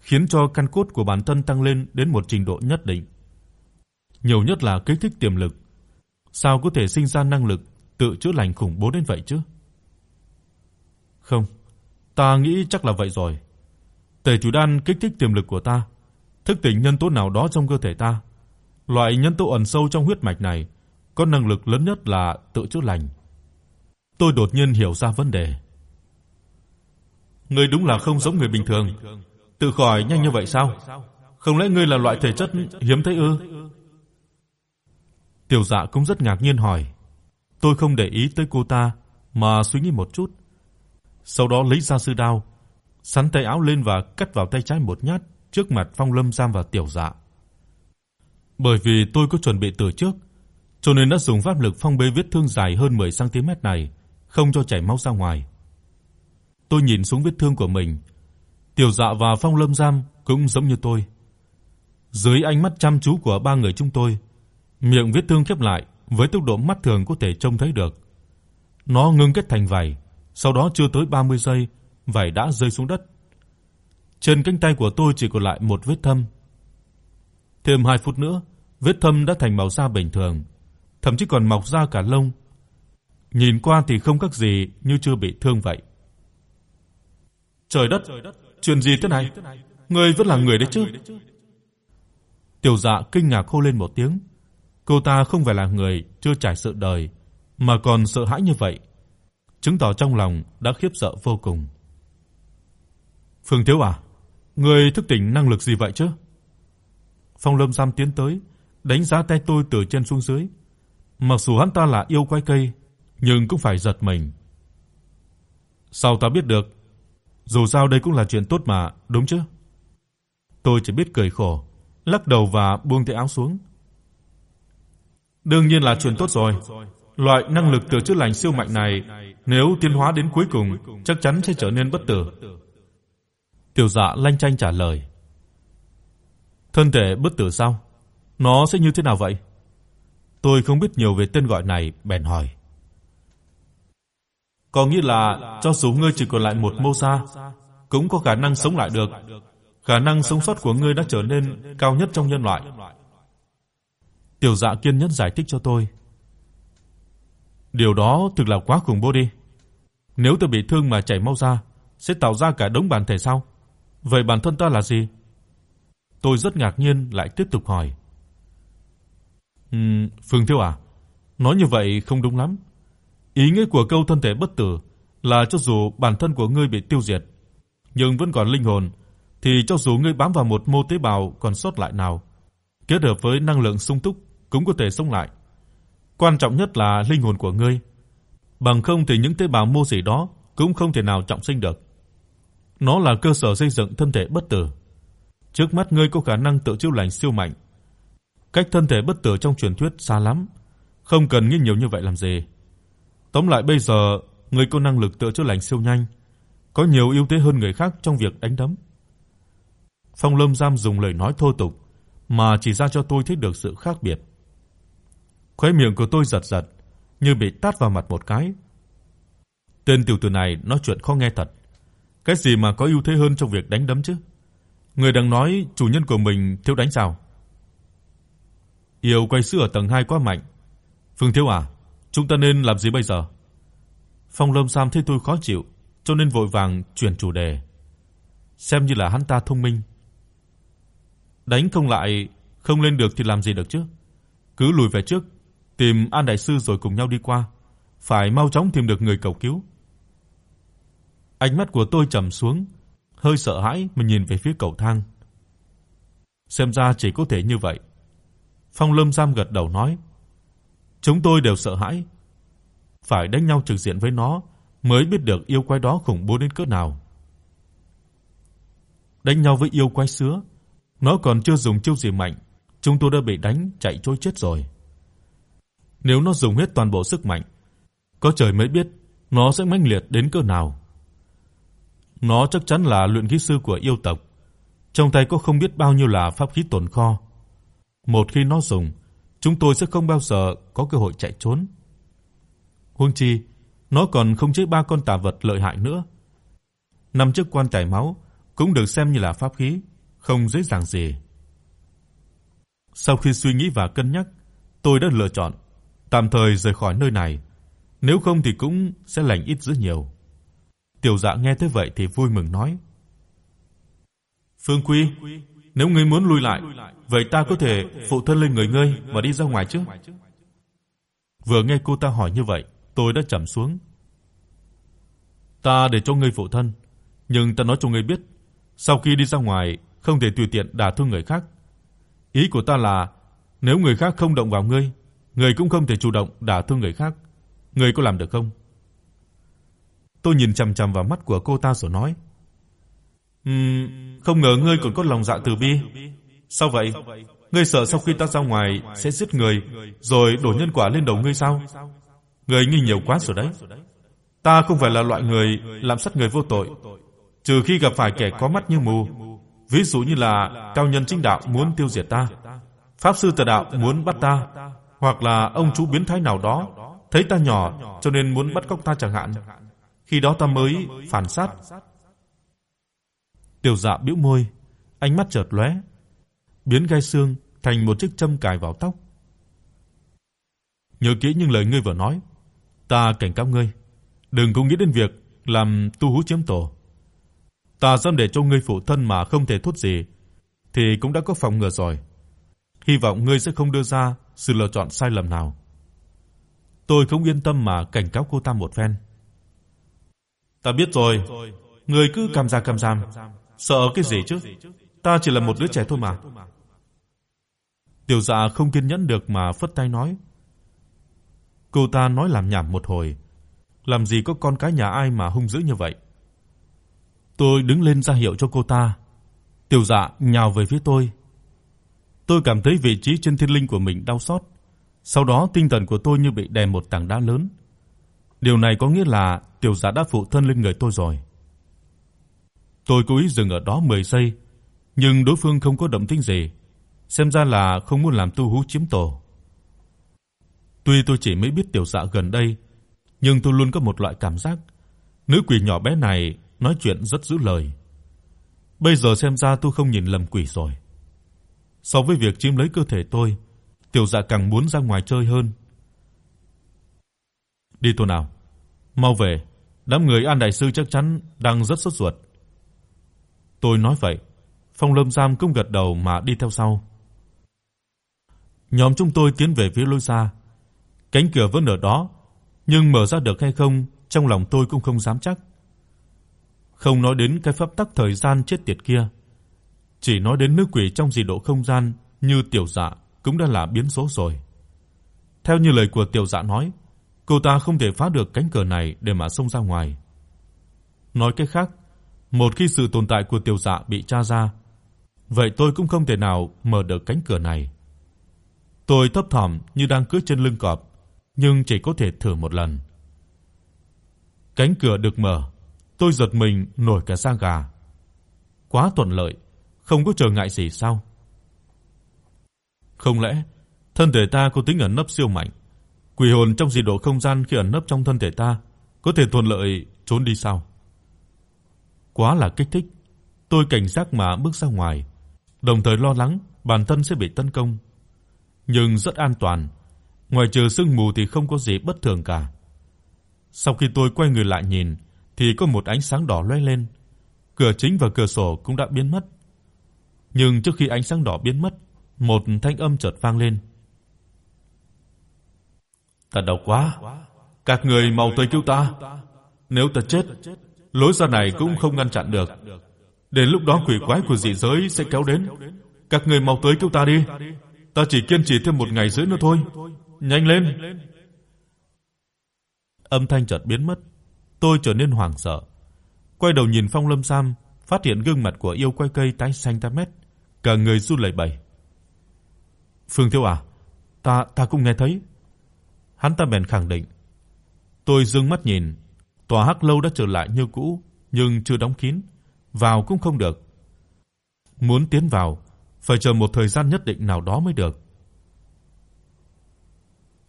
khiến cho căn cốt của bản thân tăng lên đến một trình độ nhất định. Nhiều nhất là kích thích tiềm lực. Sao có thể sinh ra năng lực tự chữa lành khủng bố đến vậy chứ? Không, ta nghĩ chắc là vậy rồi. Tẩy tủy đan kích thích tiềm lực của ta, thức tỉnh nhân tố nào đó trong cơ thể ta. Loại nhân tố ẩn sâu trong huyết mạch này có năng lực lớn nhất là tự chữa lành. Tôi đột nhiên hiểu ra vấn đề. Ngươi đúng là không giống người bình thường, tự khỏi nhanh như vậy sao? Không lẽ ngươi là loại thể chất hiếm thấy ư? Tiểu Dạ cũng rất ngạc nhiên hỏi. Tôi không để ý tới cô ta mà suy nghĩ một chút. Sau đó lấy ra sư đao, sắn tay áo lên và cắt vào tay trái một nhát trước mặt Phong Lâm Giang và Tiểu Dạ. Bởi vì tôi có chuẩn bị từ trước, cho nên đã dùng pháp lực phong bế vết thương dài hơn 10 cm này, không cho chảy máu ra ngoài. Tôi nhìn xuống vết thương của mình, Tiểu Dạ và Phong Lâm Giam cũng giống như tôi. Dưới ánh mắt chăm chú của ba người chúng tôi, miệng vết thương khép lại với tốc độ mắt thường có thể trông thấy được. Nó ngưng kết thành vảy, sau đó chưa tới 30 giây, vảy đã rơi xuống đất. Trên cánh tay của tôi chỉ còn lại một vết thâm. Thêm 2 phút nữa, vết thâm đã thành màu da bình thường, thậm chí còn mọc ra cả lông. Nhìn qua thì không khác gì như chưa bị thương vậy. Trời đất, chuyện gì thế này? Ngươi vẫn là người đấy chứ? Tiểu Dạ kinh ngạc hô lên một tiếng. Cô ta không phải là người chưa trải sự đời, mà còn sợ hãi như vậy, chứng tỏ trong lòng đã khiếp sợ vô cùng. Phương Thiếu à, ngươi thức tỉnh năng lực gì vậy chứ? Phong Lâm Sam tiến tới, đánh giá tay tôi từ trên xuống dưới. Mặc dù hắn ta là yêu quái cây, nhưng cũng phải giật mình. Sao ta biết được? Dù sao đây cũng là chuyện tốt mà, đúng chứ? Tôi chỉ biết cười khổ, lắc đầu và buông tay áo xuống. Đương nhiên là chuyện tốt rồi. Loại năng lực tự chữa lành siêu mạnh này, nếu tiến hóa đến cuối cùng, chắc chắn sẽ trở nên bất tử. Tiểu Dạ lanh chanh trả lời. Thân thể bất tử sao? Nó sẽ như thế nào vậy? Tôi không biết nhiều về tên gọi này, bèn hỏi. Có nghĩa là cho dù ngươi chỉ còn lại một mô sa, cũng có khả năng sống lại được. Khả năng sống sót của ngươi đã trở nên cao nhất trong nhân loại. Tiểu Dạ kiên nhẫn giải thích cho tôi. Điều đó thực là quá khủng bố đi. Nếu tôi bị thương mà chảy máu ra, sẽ tạo ra cả đống bản thể sao? Vậy bản thân ta là gì? Tôi rất ngạc nhiên lại tiếp tục hỏi. Ừm, Phương Thiếu à, nói như vậy không đúng lắm. Ý nghĩa của câu thân thể bất tử là cho dù bản thân của ngươi bị tiêu diệt, nhưng vẫn còn linh hồn, thì cho dù ngươi bám vào một mô tế bào còn sót lại nào, kết hợp với năng lượng sung túc cũng có thể sống lại. Quan trọng nhất là linh hồn của ngươi, bằng không thì những tế bào mô gì đó cũng không thể nào trọng sinh được. Nó là cơ sở xây dựng thân thể bất tử. Trước mắt ngươi có khả năng tự chữa lành siêu mạnh. Cách thân thể bất tử trong truyền thuyết xa lắm, không cần nghĩ nhiều như vậy làm gì. Tóm lại bây giờ, ngươi có năng lực tự chữa lành siêu nhanh, có nhiều ưu thế hơn người khác trong việc đánh đấm. Phong Lâm Giam dùng lời nói thô tục, mà chỉ ra cho tôi thấy được sự khác biệt. Khóe miệng của tôi giật giật, như bị tát vào mặt một cái. Tên tiểu tử này nói chuyện khó nghe thật. Cái gì mà có ưu thế hơn trong việc đánh đấm chứ? Người đang nói chủ nhân của mình thiếu đánh sao? Yêu quay sữa ở tầng 2 quá mạnh. Phương Thiếu à, chúng ta nên làm gì bây giờ? Phong Lâm Sam thấy tôi khó chịu, cho nên vội vàng chuyển chủ đề. Xem như là hắn ta thông minh. Đánh không lại, không lên được thì làm gì được chứ? Cứ lùi về trước, tìm An đại sư rồi cùng nhau đi qua, phải mau chóng tìm được người cầu cứu. Ánh mắt của tôi trầm xuống, hơi sợ hãi mà nhìn về phía cầu thang. Xem ra chỉ có thể như vậy. Phong Lâm Sam gật đầu nói: "Chúng tôi đều sợ hãi, phải đánh nhau trực diện với nó mới biết được yêu quái đó khủng bố đến cỡ nào." Đánh nhau với yêu quái sứa, nó còn chưa dùng chiêu gì mạnh, chúng tôi đã bị đánh chạy trối chết rồi. Nếu nó dùng hết toàn bộ sức mạnh, có trời mới biết nó sẽ mãnh liệt đến cỡ nào. Nó chắc chắn là luyện khí sư của yêu tộc, trong tay có không biết bao nhiêu là pháp khí tồn kho. Một khi nó dùng, chúng tôi sẽ không bao giờ có cơ hội chạy trốn. Huống chi, nó còn không chế ba con tà vật lợi hại nữa. Năm chiếc quan tài máu cũng được xem như là pháp khí, không dễ dàng gì. Sau khi suy nghĩ và cân nhắc, tôi đã lựa chọn tạm thời rời khỏi nơi này, nếu không thì cũng sẽ lành ít dữ nhiều. Tiểu Dạ nghe thế vậy thì vui mừng nói: "Phương Quy, nếu ngươi muốn lui lại, vậy ta có thể phụ thân lên người ngươi và đi ra ngoài chứ?" Vừa nghe cô ta hỏi như vậy, tôi đã trầm xuống. "Ta để cho ngươi phụ thân, nhưng ta nói cho ngươi biết, sau khi đi ra ngoài không thể tùy tiện đả thương người khác. Ý của ta là nếu người khác không động vào ngươi, ngươi cũng không thể chủ động đả thương người khác. Ngươi có làm được không?" Tôi nhìn chằm chằm vào mắt của cô ta rồi nói: "Ừm, không ngờ ngươi còn có lòng dạ từ bi. Sao vậy? Ngươi sợ sau khi ta ra ngoài sẽ giết người rồi đổ nhân quả lên đầu ngươi sao? Ngươi nghi nhiều quá rồi đấy. Ta không phải là loại người làm sát người vô tội, trừ khi gặp phải kẻ có mắt như mù, ví dụ như là cao nhân chính đạo muốn tiêu diệt ta, pháp sư tà đạo muốn bắt ta, hoặc là ông chú biến thái nào đó thấy ta nhỏ cho nên muốn bắt cóc ta chẳng hạn khi đó ta mới phản sát. Tiểu Dạ bĩu môi, ánh mắt chợt lóe, biến gai xương thành một chiếc châm cài vào tóc. Nhớ kỹ những lời ngươi vừa nói, ta cảnh cáo ngươi, đừng có nghĩ đến việc làm tu hú chiếm tổ. Ta dám để cho ngươi phụ thân mà không thể thốt gì thì cũng đã có phòng ngừa rồi. Hy vọng ngươi sẽ không đưa ra sự lựa chọn sai lầm nào. Tôi không yên tâm mà cảnh cáo cô ta một phen. Ta biết rồi, ngươi cứ cầm ra cầm giam, sợ cái gì chứ? Ta chỉ là một đứa trẻ thôi mà. Tiểu Dạ không kiên nhẫn được mà phất tay nói. Cô ta nói làm nhảm một hồi, làm gì có con cái nhà ai mà hung dữ như vậy. Tôi đứng lên ra hiệu cho cô ta. Tiểu Dạ nhào về phía tôi. Tôi cảm thấy vị trí trên thiên linh của mình đau xót. Sau đó tinh thần của tôi như bị đè một tảng đá lớn. Điều này có nghĩa là tiểu giả đã phụ thân lên người tôi rồi. Tôi cố ý dừng ở đó 10 giây, nhưng đối phương không có động tĩnh gì, xem ra là không muốn làm tu hú chiếm tổ. Tuy tôi chỉ mới biết tiểu dạ gần đây, nhưng tôi luôn có một loại cảm giác nữ quỷ nhỏ bé này nói chuyện rất giữ lời. Bây giờ xem ra tôi không nhìn lầm quỷ rồi. So với việc chiếm lấy cơ thể tôi, tiểu dạ càng muốn ra ngoài chơi hơn. Đi thôi nào. Mau về, đám người An đại sư chắc chắn đang rất sốt ruột. Tôi nói vậy, Phong Lâm Giam cũng gật đầu mà đi theo sau. Nhóm chúng tôi tiến về phía lối ra. Cánh cửa vẫn ở đó, nhưng mở ra được hay không, trong lòng tôi cũng không dám chắc. Không nói đến cái pháp tắc thời gian chết tiệt kia, chỉ nói đến nữ quỷ trong dị độ không gian như tiểu dạ cũng đã là biến số rồi. Theo như lời của tiểu dạ nói, cô ta không thể phá được cánh cửa này để mà xông ra ngoài. Nói cách khác, một khi sự tồn tại của tiểu dạ bị tra ra, vậy tôi cũng không thể nào mở được cánh cửa này. Tôi thấp thỏm như đang cưỡi trên lưng cọp, nhưng chỉ có thể thử một lần. Cánh cửa được mở, tôi giật mình nổi cả da gà. Quá thuận lợi, không có trở ngại gì sao? Không lẽ thân thể ta có tính ẩn nấp siêu mạnh? Quỷ hồn trong dị độ không gian khi ẩn nấp trong thân thể ta có thể thuận lợi trốn đi sao? Quá là kích thích, tôi cảnh giác mà bước ra ngoài, đồng thời lo lắng bản thân sẽ bị tấn công. Nhưng rất an toàn, ngoài trừ sương mù thì không có gì bất thường cả. Sau khi tôi quay người lại nhìn thì có một ánh sáng đỏ lóe lên, cửa chính và cửa sổ cũng đã biến mất. Nhưng trước khi ánh sáng đỏ biến mất, một thanh âm chợt vang lên. Ta đau quá, các người mau tới cứu ta. Nếu ta chết, lối ra này cũng không ngăn chặn được. Đến lúc đó quỷ quái của dị giới sẽ kéo đến. Các người mau tới cứu ta đi. Ta chỉ kiên trì thêm một ngày rưỡi nữa thôi. Nhanh lên. Âm thanh chợt biến mất, tôi trở nên hoảng sợ. Quay đầu nhìn Phong Lâm Sam, phát hiện gương mặt của yêu quái cây tái xanh ta mét, cả người run lẩy bẩy. "Phương Thiếu à, ta ta cũng nghe thấy." Hắn ta bèn khẳng định. Tôi dương mắt nhìn, tòa hắc lâu đã trở lại như cũ, nhưng chưa đóng kín, vào cũng không được. Muốn tiến vào, phải chờ một thời gian nhất định nào đó mới được.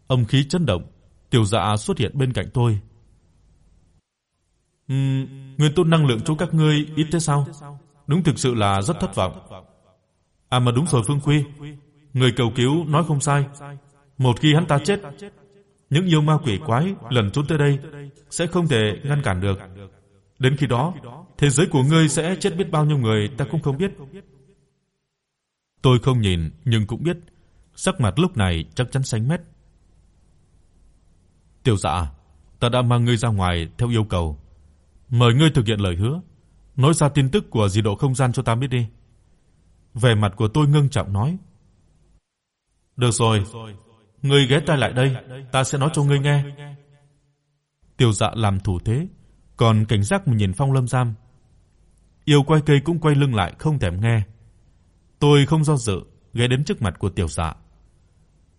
Âm khí chấn động, Tiểu Dạ xuất hiện bên cạnh tôi. Ừm, nguyên tố năng lượng chỗ các ngươi ít thế sao? Đúng thực sự là rất thất vọng. À mà đúng rồi Phương Quy, người cầu cứu nói không sai. Một khi hắn ta chết, những yêu ma quỷ quái lần trốn tới đây sẽ không thể ngăn cản được. Đến khi đó, thế giới của ngươi sẽ chết biết bao nhiêu người ta cũng không biết. Tôi không nhìn nhưng cũng biết, sắc mặt lúc này chắc chắn xanh mét. Tiểu Dạ, ta đã mang ngươi ra ngoài theo yêu cầu. Mời ngươi thực hiện lời hứa, nói ra tin tức của dị độ không gian cho ta biết đi. Vẻ mặt của tôi ngưng trọng nói. Được rồi, ngươi ghé tai lại đây, ta sẽ nói cho ngươi nghe. Tiểu Dạ làm thủ thế, còn cảnh giác mà nhìn Phong Lâm Giam. Yêu quay cây cũng quay lưng lại không thèm nghe. Tôi không do dự, ghé đến trước mặt của Tiểu Dạ.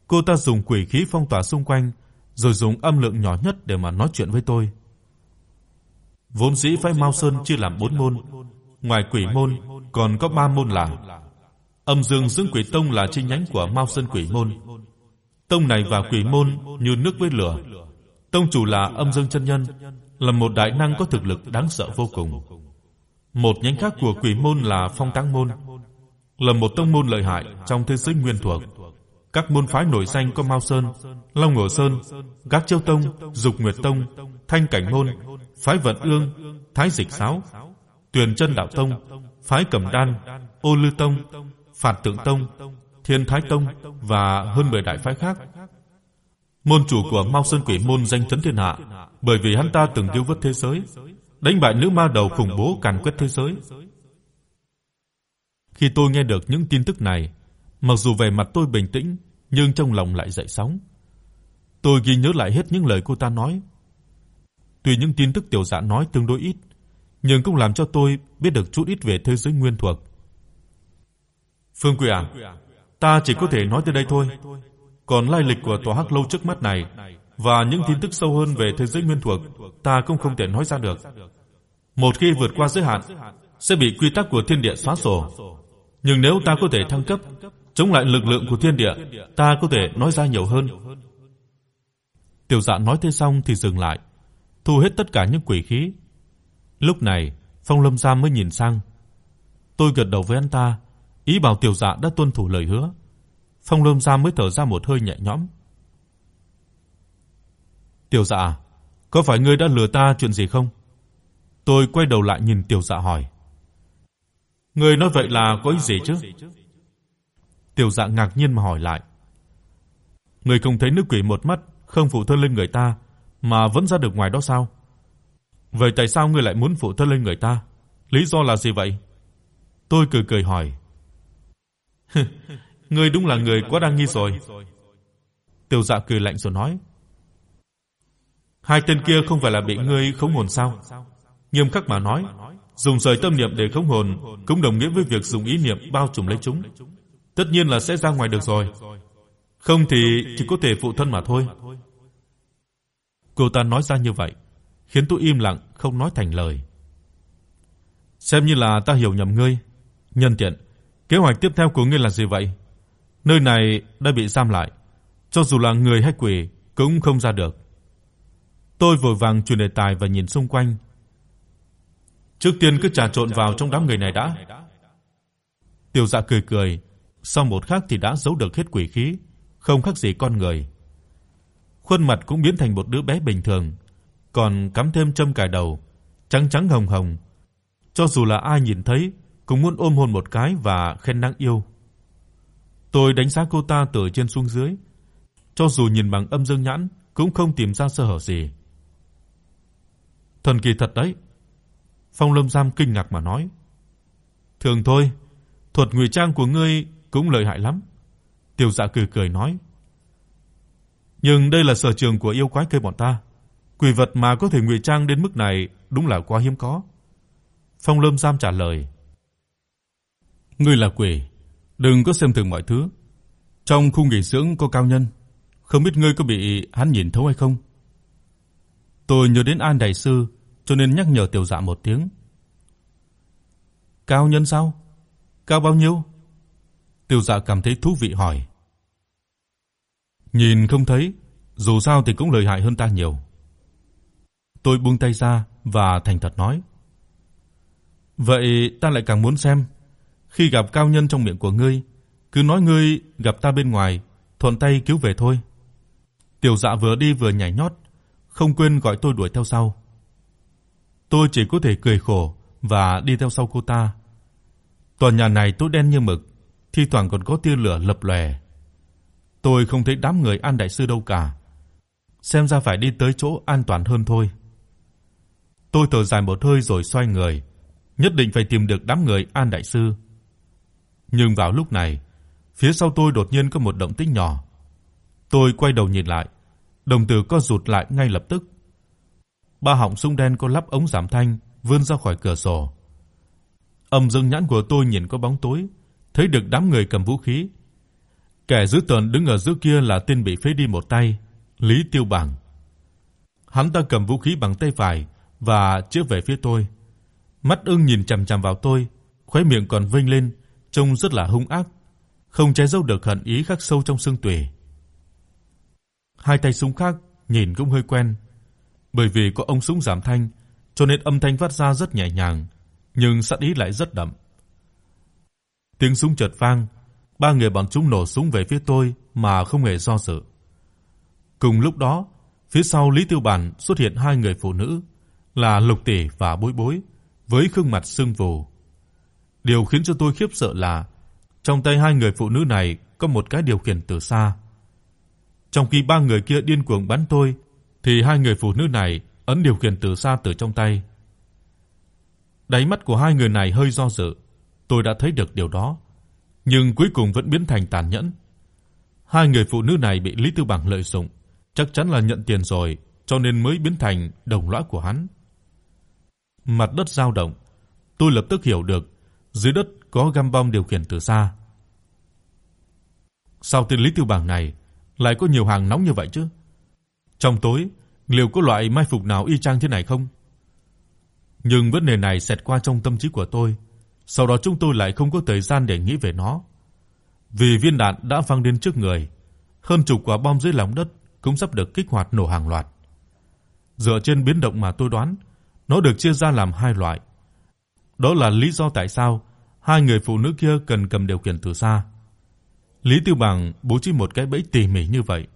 Cô ta dùng quỷ khí phong tỏa xung quanh, rồi dùng âm lượng nhỏ nhất để mà nói chuyện với tôi. Vốn dĩ phái Mao Sơn chia làm 4 môn, ngoài Quỷ môn còn có 3 môn là Âm Dương Dương Quỷ Tông là chi nhánh của Mao Sơn Quỷ môn. Tông này và Quỷ môn như nước với lửa. Tông chủ là Âm Dương chân nhân, là một đại năng có thực lực đáng sợ vô cùng. Một nhánh khác của Quỷ môn là Phong Táng môn, là một tông môn lợi hại trong thế giới nguyên thuộc. Các môn phái nổi danh có Mao Sơn, Long Ngổ Sơn, Gác Châu Tông, Dục Nguyệt Tông, Thanh Cảnh môn, phái Vận Ương, Thái Dịch Sáo, Tuyền Chân Đạo Tông, phái Cẩm Đan, Ô Lư Tông, Phạt Tượng Tông, Thiên Thái Tông và hơn 10 đại phái khác. Môn chủ của Mao Sơn Quỷ môn danh chấn thiên hạ, bởi vì hắn ta từng cứu vớt thế giới, đánh bại nữ ma đầu khủng bố càn quét thế giới. Khi tôi nghe được những tin tức này, mặc dù vẻ mặt tôi bình tĩnh, nhưng trong lòng lại dậy sóng. Tôi ghi nhớ lại hết những lời cô ta nói. Tuy những tin tức tiểu dạ nói tương đối ít, nhưng cũng làm cho tôi biết được chút ít về thế giới nguyên thuộc. Phương Quỷ à, ta chỉ có thể nói tới đây thôi. Còn lai lịch của tòa Hắc lâu trước mắt này và những tin tức sâu hơn về thế giới nguyên thuộc, ta cũng không thể nói ra được. Một khi vượt qua giới hạn, sẽ bị quy tắc của thiên địa xóa sổ. Nhưng nếu ta có thể thăng cấp, chống lại lực lượng của thiên địa, ta có thể nói ra nhiều hơn. Tiểu Dạ nói thế xong thì dừng lại, thu hết tất cả những quỷ khí. Lúc này, Phong Lâm Giam mới nhìn sang. Tôi gật đầu với anh ta, ý bảo Tiểu Dạ đã tuân thủ lời hứa. Phong Lâm gia mới thở ra một hơi nhẹ nhõm. Tiểu Dạ, có phải ngươi đã lừa ta chuyện gì không? Tôi quay đầu lại nhìn Tiểu Dạ hỏi. Ngươi nói vậy là có ý gì chứ? Tiểu Dạ ngạc nhiên mà hỏi lại. Ngươi không thấy nữ quỷ một mắt không phụ thân lên người ta mà vẫn ra được ngoài đó sao? Vậy tại sao ngươi lại muốn phụ thân lên người ta? Lý do là gì vậy? Tôi cười cười hỏi. ngươi đúng là người quá đa nghi rồi. Tiêu Dạ cười lạnh rồi nói. Hai tên kia không phải là bị ngươi khống hồn sao? Nghiêm khắc mà nói, dùng rời tâm niệm để khống hồn cũng đồng nghĩa với việc dùng ý niệm bao trùm lấy chúng. Tất nhiên là sẽ ra ngoài được rồi. Không thì chỉ có thể phụ thân mà thôi. Cô ta nói ra như vậy, khiến tôi im lặng không nói thành lời. Xem như là ta hiểu nhầm ngươi. Nhân tiện, kế hoạch tiếp theo của ngươi là gì vậy? Nơi này đã bị giam lại, cho dù là người hay quỷ cũng không ra được. Tôi vội vàng chuyển đề tài và nhìn xung quanh. Trước tiên cứ trà trộn vào trong đám người này đã. Tiểu Dạ cười cười, sau một khắc thì đã giấu được hết quỷ khí, không khác gì con người. Khuôn mặt cũng biến thành một đứa bé bình thường, còn cắm thêm châm cài đầu, trắng trắng hồng hồng. Cho dù là ai nhìn thấy cũng muốn ôm hôn một cái và khen nàng yêu. Tôi đánh giá cô ta từ trên xuống dưới, cho dù nhìn bằng âm dương nhãn cũng không tìm ra sơ hở gì. Thần kỳ thật đấy. Phong Lâm Giam kinh ngạc mà nói. Thường thôi, thuật ngụy trang của ngươi cũng lợi hại lắm. Tiêu Dạ cười cười nói. Nhưng đây là sở trường của yêu quái cây bọn ta. Quỷ vật mà có thể ngụy trang đến mức này đúng là quá hiếm có. Phong Lâm Giam trả lời. Ngươi là quỷ, đừng có xem thường mọi thứ. Trong khu nghỉ dưỡng có cao nhân, không biết ngươi có bị hắn nhìn thấu hay không? Tôi nhớ đến An đại sư, cho nên nhắc nhở Tiểu Dạ một tiếng. Cao nhân sao? Cao bao nhiêu? Tiểu Dạ cảm thấy thú vị hỏi. Nhìn không thấy, dù sao thì cũng lợi hại hơn ta nhiều. Tôi buông tay ra và thành thật nói: "Vậy ta lại càng muốn xem, khi gặp cao nhân trong miệng của ngươi, cứ nói ngươi gặp ta bên ngoài, thuận tay cứu về thôi." Tiểu Dạ vừa đi vừa nhảy nhót, không quên gọi tôi đuổi theo sau. Tôi chỉ có thể cười khổ và đi theo sau cô ta. Tòa nhà này tối đen như mực, thi thoảng còn có tia lửa lập lòe. Tôi không thấy đám người An đại sư đâu cả. Xem ra phải đi tới chỗ an toàn hơn thôi. Tôi thở dài một hơi rồi xoay người, nhất định phải tìm được đám người An đại sư. Nhưng vào lúc này, phía sau tôi đột nhiên có một động tĩnh nhỏ. Tôi quay đầu nhìn lại, đồng tử co rụt lại ngay lập tức. Ba họng súng đen có lắp ống giảm thanh vươn ra khỏi cửa sổ. Âm dương nhãn của tôi nhìn có bóng tối, thấy được đám người cầm vũ khí. Kẻ giữ tợn đứng ở giữa kia là tên bị phế đi một tay, Lý Tiêu Bằng. Hắn ta cầm vũ khí bằng tay phải và chĩa về phía tôi. Mắt ưng nhìn chằm chằm vào tôi, khóe miệng còn vênh lên, trông rất là hung ác, không che giấu được hận ý khắc sâu trong xương tủy. Hai tay súng khác nhìn cũng hơi quen, bởi vì có ống súng giảm thanh, cho nên âm thanh phát ra rất nhẹ nhàng, nhưng sát ý lại rất đậm. Tiếng súng chợt vang, ba người bọn chúng nổ súng về phía tôi mà không hề do dự. Cùng lúc đó, phía sau Lý Tiêu Bản xuất hiện hai người phụ nữ, là Lục Tỷ và Bối Bối, với gương mặt sưng phù. Điều khiến cho tôi khiếp sợ là trong tay hai người phụ nữ này có một cái điều khiển từ xa. Trong khi ba người kia điên cuồng bắn tôi, thì hai người phụ nữ này ấn điều khiển từ xa từ trong tay. Đáy mắt của hai người này hơi do dự, tôi đã thấy được điều đó, nhưng cuối cùng vẫn biến thành tàn nhẫn. Hai người phụ nữ này bị Lý Tư Bằng lợi dụng, chắc chắn là nhận tiền rồi, cho nên mới biến thành đồng lõa của hắn. Mặt đất dao động, tôi lập tức hiểu được, dưới đất có găm bom điều khiển từ xa. Sao tên Lý tiêu bảng này lại có nhiều hàng nóng như vậy chứ? Trong tối, liệu có loại mai phục nào y chang thế này không? Nhưng vấn đề này xẹt qua trong tâm trí của tôi, sau đó chúng tôi lại không có thời gian để nghĩ về nó. Vì viên đạn đã văng đến trước người, hơn chục quả bom dưới lòng đất cũng sắp được kích hoạt nổ hàng loạt. Dựa trên biến động mà tôi đoán, nó được chia ra làm hai loại. Đó là lý do tại sao hai người phụ nữ kia cần cầm điều khiển từ xa. Lý Tiêu Bằng bố trí một cái bẫy tỉ mỉ như vậy,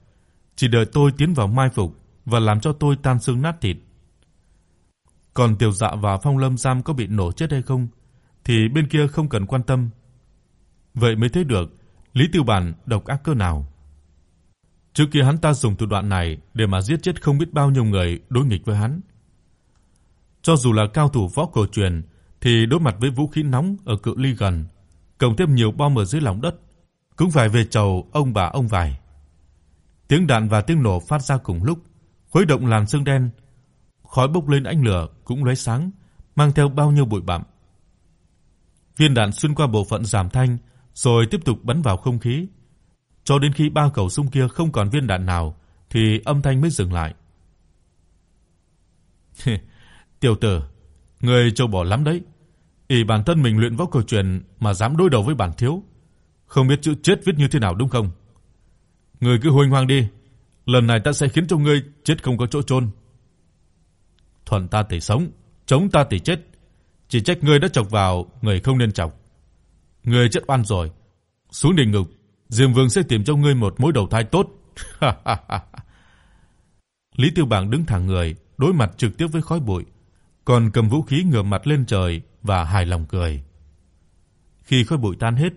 chỉ đợi tôi tiến vào mai phục và làm cho tôi tan xương nát thịt. Còn Tiểu Dạ và Phong Lâm Giam có bị nổ chết hay không thì bên kia không cần quan tâm. Vậy mới thấy được Lý Tiêu Bản độc ác cỡ nào. Trước kia hắn ta dùng thủ đoạn này để mà giết chết không biết bao nhiêu người đối nghịch với hắn. Cho dù là cao thủ võ cổ truyền thì đối mặt với vũ khí nóng ở cự ly gần, cộng thêm nhiều bom ở dưới lòng đất, cũng phải về chầu ông bà ông vải. Tiếng đạn và tiếng nổ phát ra cùng lúc, khuấy động làn sương đen, khói bốc lên ánh lửa cũng lóe sáng, mang theo bao nhiêu bụi bặm. Viên đạn xuyên qua bộ phận giảm thanh, rồi tiếp tục bắn vào không khí. Cho đến khi ba khẩu súng kia không còn viên đạn nào thì âm thanh mới dừng lại. "Tiểu tử, ngươi trâu bò lắm đấy. Ỷ bản thân mình luyện võ cổ truyền mà dám đối đầu với bản thiếu, không biết chữ chết viết như thế nào đúng không? Ngươi cứ huênh hoang đi, lần này ta sẽ khiến cho ngươi chết không có chỗ chôn. Thuận ta thì sống, chống ta thì chết. Chỉ trách ngươi đã chọc vào người không nên chọc. Ngươi chết oan rồi. Xuống địa ngục, Diêm Vương sẽ tìm cho ngươi một mối đầu thai tốt. Lý Tiêu Bảng đứng thẳng người, đối mặt trực tiếp với khói bụi, còn cầm vũ khí ngửa mặt lên trời và hài lòng cười. Khi khói bụi tan hết,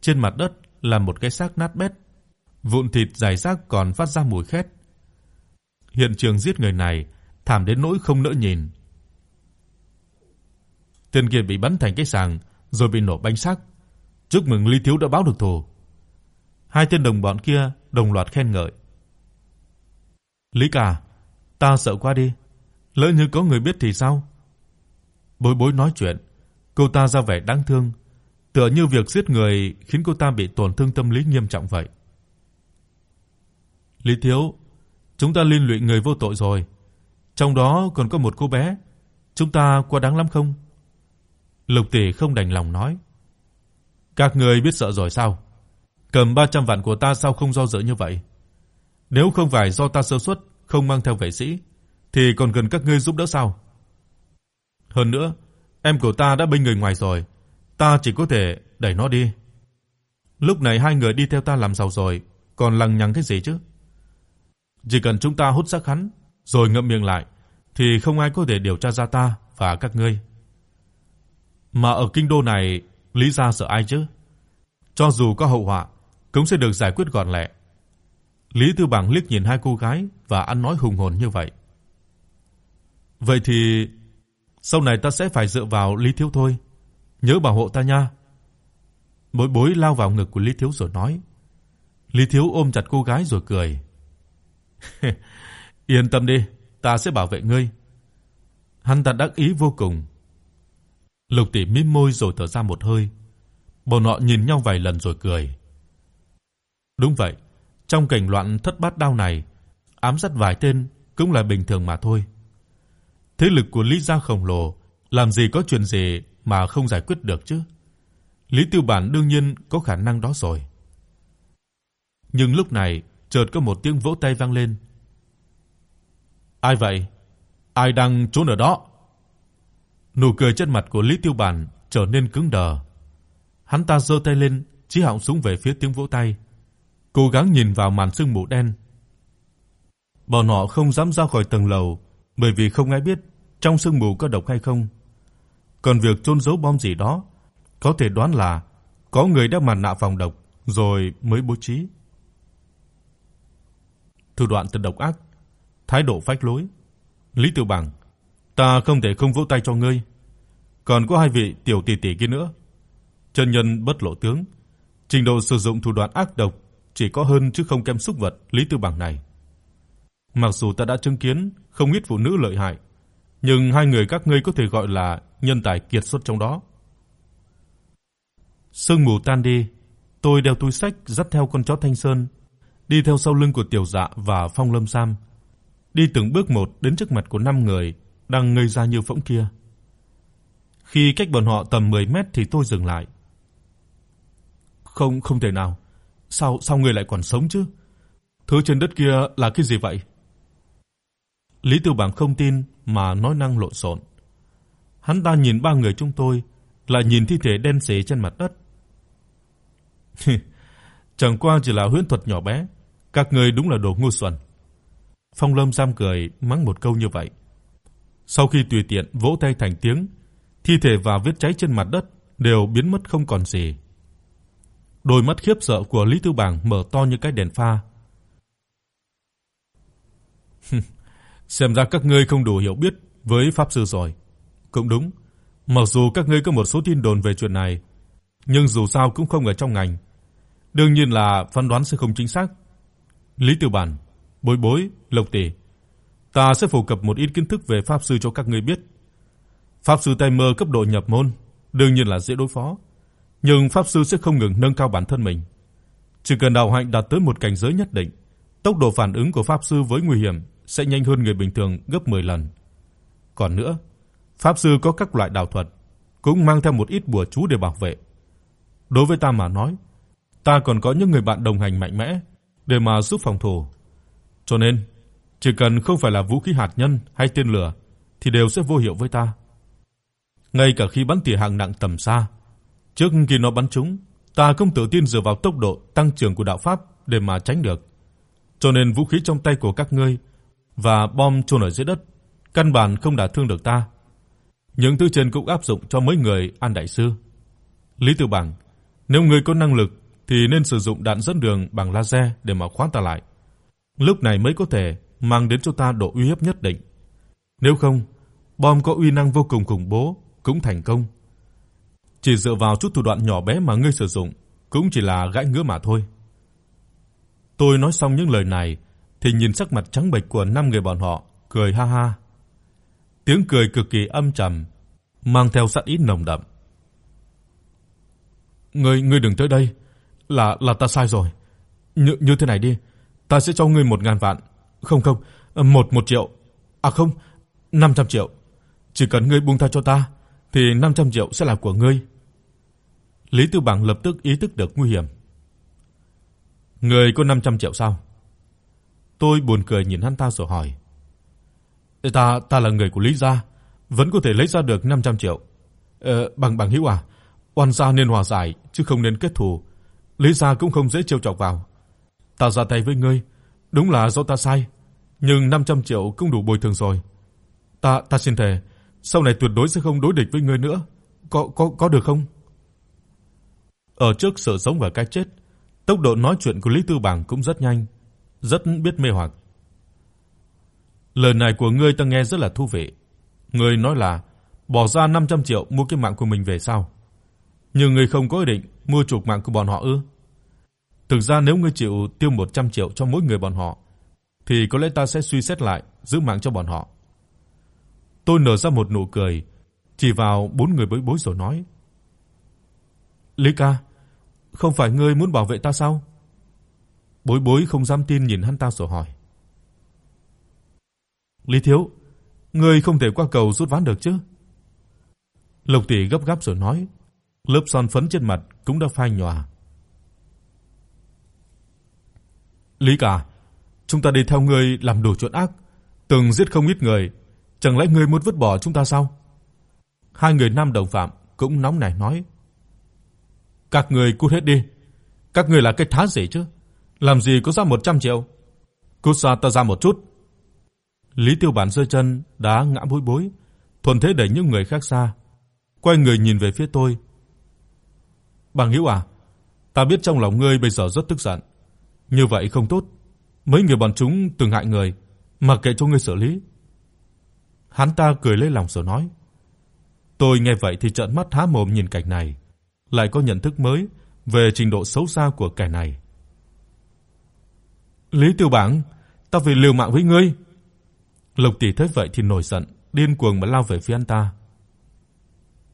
trên mặt đất là một cái xác nát bét, vụn thịt rải rác còn phát ra mùi khét. Hiện trường giết người này thảm đến nỗi không nỡ nhìn. Tên kia bị bắn thành cái sàng rồi bị nổ bánh xác. Chúc mừng Lý thiếu đã báo được thù. Hai tên đồng bọn kia đồng loạt khen ngợi. Lý cả, ta sợ quá đi, lỡ như có người biết thì sao? Bối Bối nói chuyện, cô ta ra vẻ đáng thương, tựa như việc giết người khiến cô ta bị tổn thương tâm lý nghiêm trọng vậy. Lý thiếu, chúng ta liên lụy người vô tội rồi, trong đó còn có một cô bé, chúng ta quá đáng lắm không? Lục Tỷ không đành lòng nói. Các người biết sợ rồi sao? Cầm 300 vạn của ta sao không do dự như vậy? Nếu không phải do ta sơ suất không mang theo vệ sĩ thì còn cần các ngươi giúp đỡ sao? Hơn nữa, em của ta đã bên người ngoài rồi, ta chỉ có thể đẩy nó đi. Lúc này hai người đi theo ta làm giàu rồi, còn lằng nhằng cái gì chứ? Chỉ cần chúng ta hút xác hắn rồi ngậm miệng lại thì không ai có thể điều tra ra ta và các ngươi. Mà ở kinh đô này, Lý gia sợ ai chứ? Cho dù có hậu họa, cũng sẽ được giải quyết gọn lẹ. Lý Tư Bằng liếc nhìn hai cô gái và ăn nói hùng hồn như vậy. Vậy thì sau này ta sẽ phải dựa vào Lý thiếu thôi, nhớ bảo hộ ta nha. Bối Bối lao vào ngực của Lý thiếu rồi nói. Lý thiếu ôm chặt cô gái rồi cười. Yên tâm đi, ta sẽ bảo vệ ngươi. Hắn ta đắc ý vô cùng. Lục Tỷ mím môi rồi thở ra một hơi. Bọn họ nhìn nhau vài lần rồi cười. Đúng vậy, trong cảnh loạn thất bát đao này, ám sát vài tên cũng là bình thường mà thôi. Thế lực của Lý gia khổng lồ, làm gì có chuyện gì mà không giải quyết được chứ? Lý Tiêu Bản đương nhiên có khả năng đó rồi. Nhưng lúc này, chợt có một tiếng vỗ tay vang lên. Ai vậy? Ai đang trốn ở đó? Nụ cười trên mặt của Lý Tiêu Bản trở nên cứng đờ. Hắn ta giơ tay lên, chỉ họng súng về phía tiếng vỗ tay, cố gắng nhìn vào màn sương mù đen. Bọn họ không dám ra khỏi tầng lầu, bởi vì không ai biết trong sương mù có độc hay không. Còn việc chôn giấu bom gì đó, có thể đoán là có người đã màn nạ phòng độc rồi mới bố trí. Thủ đoạn tận độc ác, thái độ phách lối. Lý Tiểu Bằng, ta không thể không vỗ tay cho ngươi. Còn có hai vị tiểu tỷ tỷ kia nữa. Chân nhân bất lộ tướng, trình độ sử dụng thủ đoạn ác độc chỉ có hơn chứ không kém súc vật Lý Tư Bằng này. Mặc dù ta đã chứng kiến không ít phụ nữ lợi hại, nhưng hai người các ngươi có thể gọi là nhân tài kiệt xuất trong đó. Sương mù tan đi, tôi đeo túi sách dắt theo con chó Thanh Sơn, đi theo sau lưng của Tiểu Dạ và Phong Lâm Sam, đi từng bước một đến trước mặt của năm người đang ngây ra như phỗng kia. Khi cách bọn họ tầm 10 mét thì tôi dừng lại. Không không thể nào. Sao sao người lại còn sống chứ? Thứ trên đất kia là cái gì vậy? Lý Tư Bảng không tin mà nói năng lộn xộn. Hắn ta nhìn ba người chúng tôi, lại nhìn thi thể đen sì trên mặt đất. Chẳng qua chỉ là huyễn thuật nhỏ bé, các ngươi đúng là đồ ngu xuẩn. Phong Lâm giam cười mắng một câu như vậy. Sau khi tùy tiện vỗ tay thành tiếng, thi thể và vết cháy trên mặt đất đều biến mất không còn gì. Đôi mắt khiếp sợ của Lý Tư Bảng mở to như cái đèn pha. Xem ra các ngươi không đủ hiểu biết với pháp sư rồi. Cũng đúng, mặc dù các ngươi có một số tin đồn về chuyện này, nhưng dù sao cũng không ở trong ngành. Đương nhiên là phán đoán sẽ không chính xác. Lý Tư Bản, Bối Bối, Lộc Tỷ, ta sẽ phổ cập một ít kiến thức về pháp sư cho các ngươi biết. Pháp sư tay mơ cấp độ nhập môn, đương nhiên là dễ đối phó, nhưng pháp sư sẽ không ngừng nâng cao bản thân mình. Chỉ cần đạo hạnh đạt tới một cảnh giới nhất định, tốc độ phản ứng của pháp sư với nguy hiểm sẽ nhanh hơn người bình thường gấp 10 lần. Còn nữa, pháp sư có các loại đạo thuật cũng mang theo một ít bùa chú để bảo vệ. Đối với ta mà nói, ta còn có những người bạn đồng hành mạnh mẽ để mà giúp phòng thủ. Cho nên, chỉ cần không phải là vũ khí hạt nhân hay tên lửa thì đều sẽ vô hiệu với ta. Ngay cả khi bắn tỉa hạng nặng tầm xa, trước khi nó bắn trúng, ta không tự tin dựa vào tốc độ tăng trưởng của đạo pháp để mà tránh được. Cho nên vũ khí trong tay của các ngươi và bom chôn ở dưới đất căn bản không đả thương được ta. Những thứ trên cũng áp dụng cho mấy người An đại sư. Lý Tử Bằng, nếu ngươi có năng lực thì nên sử dụng đạn dẫn đường bằng laser để mà khóa ta lại. Lúc này mới có thể mang đến cho ta độ uy hiếp nhất định. Nếu không, bom có uy năng vô cùng khủng bố cũng thành công. Chỉ dựa vào chút thủ đoạn nhỏ bé mà ngươi sử dụng cũng chỉ là gãi ngứa mà thôi. Tôi nói xong những lời này thì nhìn sắc mặt trắng bệch của năm người bọn họ, cười ha ha. Tiếng cười cực kỳ âm trầm, mang theo sát ý nồng đậm. "Ngươi ngươi đừng tới đây, là là ta sai rồi. Như như thế này đi, ta sẽ cho ngươi 1000 vạn, không không, một một triệu. À không, 500 triệu. Chỉ cần ngươi buông tha cho ta thì 500 triệu sẽ là của ngươi." Lý Tư Bằng lập tức ý thức được nguy hiểm. "Ngươi có 500 triệu sao?" Tôi buồn cười nhìn hắn ta rồi hỏi. "Ta ta là người của Lý gia, vẫn có thể lấy ra được 500 triệu. Ờ bằng bằng hữu à, oan gia nên hòa giải chứ không nên kết thù. Lý gia cũng không dễ trêu chọc vào. Ta ra tay với ngươi, đúng là do ta sai, nhưng 500 triệu cũng đủ bồi thường rồi. Ta ta xin thề, sau này tuyệt đối sẽ không đối địch với ngươi nữa. Có có có được không?" Ở trước sự sống và cái chết, tốc độ nói chuyện của Lý Tư Bảng cũng rất nhanh, rất biết mê hoặc. Lời này của ngươi ta nghe rất là thú vị. Ngươi nói là bỏ ra 500 triệu mua cái mạng của mình về sao? Nhưng ngươi không có ý định mua chuộc mạng của bọn họ ư? Thực ra nếu ngươi chịu tiêu 100 triệu cho mỗi người bọn họ thì có lẽ ta sẽ suy xét lại giữ mạng cho bọn họ. Tôi nở ra một nụ cười, chỉ vào bốn người bối bối rồi nói: "Lý ca, không phải ngươi muốn bảo vệ ta sao?" Bối bối không dám tin nhìn hắn ta rồi hỏi: "Lý thiếu, ngươi không thể qua cầu rút ván được chứ?" Lục Tỷ gấp gáp rồi nói, lớp son phấn trên mặt cũng đã phai nhòa. "Lý cả chúng ta đi theo ngươi làm đủ chuyện ác, từng giết không ít người, chẳng lẽ ngươi muốn vứt bỏ chúng ta sao?" Hai người nam đồng phạm cũng nóng nảy nói: "Các ngươi cút hết đi, các ngươi là cái thá gì chứ? Làm gì có ra 100 triệu? Cút xa ta ra một chút." Lý Tiêu Bản rơi chân đá ngã bối bối, thuần thế đẩy những người khác ra, quay người nhìn về phía tôi. "Bằng hữu à, ta biết trong lòng ngươi bây giờ rất tức giận, như vậy không tốt. Mấy người bọn chúng từng hại người, mặc kệ cho ngươi xử lý." Hắn ta cười lấy lòng rồi nói. Tôi nghe vậy thì trợn mắt há mồm nhìn cảnh này, lại có nhận thức mới về trình độ xấu xa của kẻ này. Lý Tiêu Bảng, ta phải liều mạng với ngươi. Lục Tỷ thấy vậy thì nổi giận, điên cuồng mà lao về phía anh ta.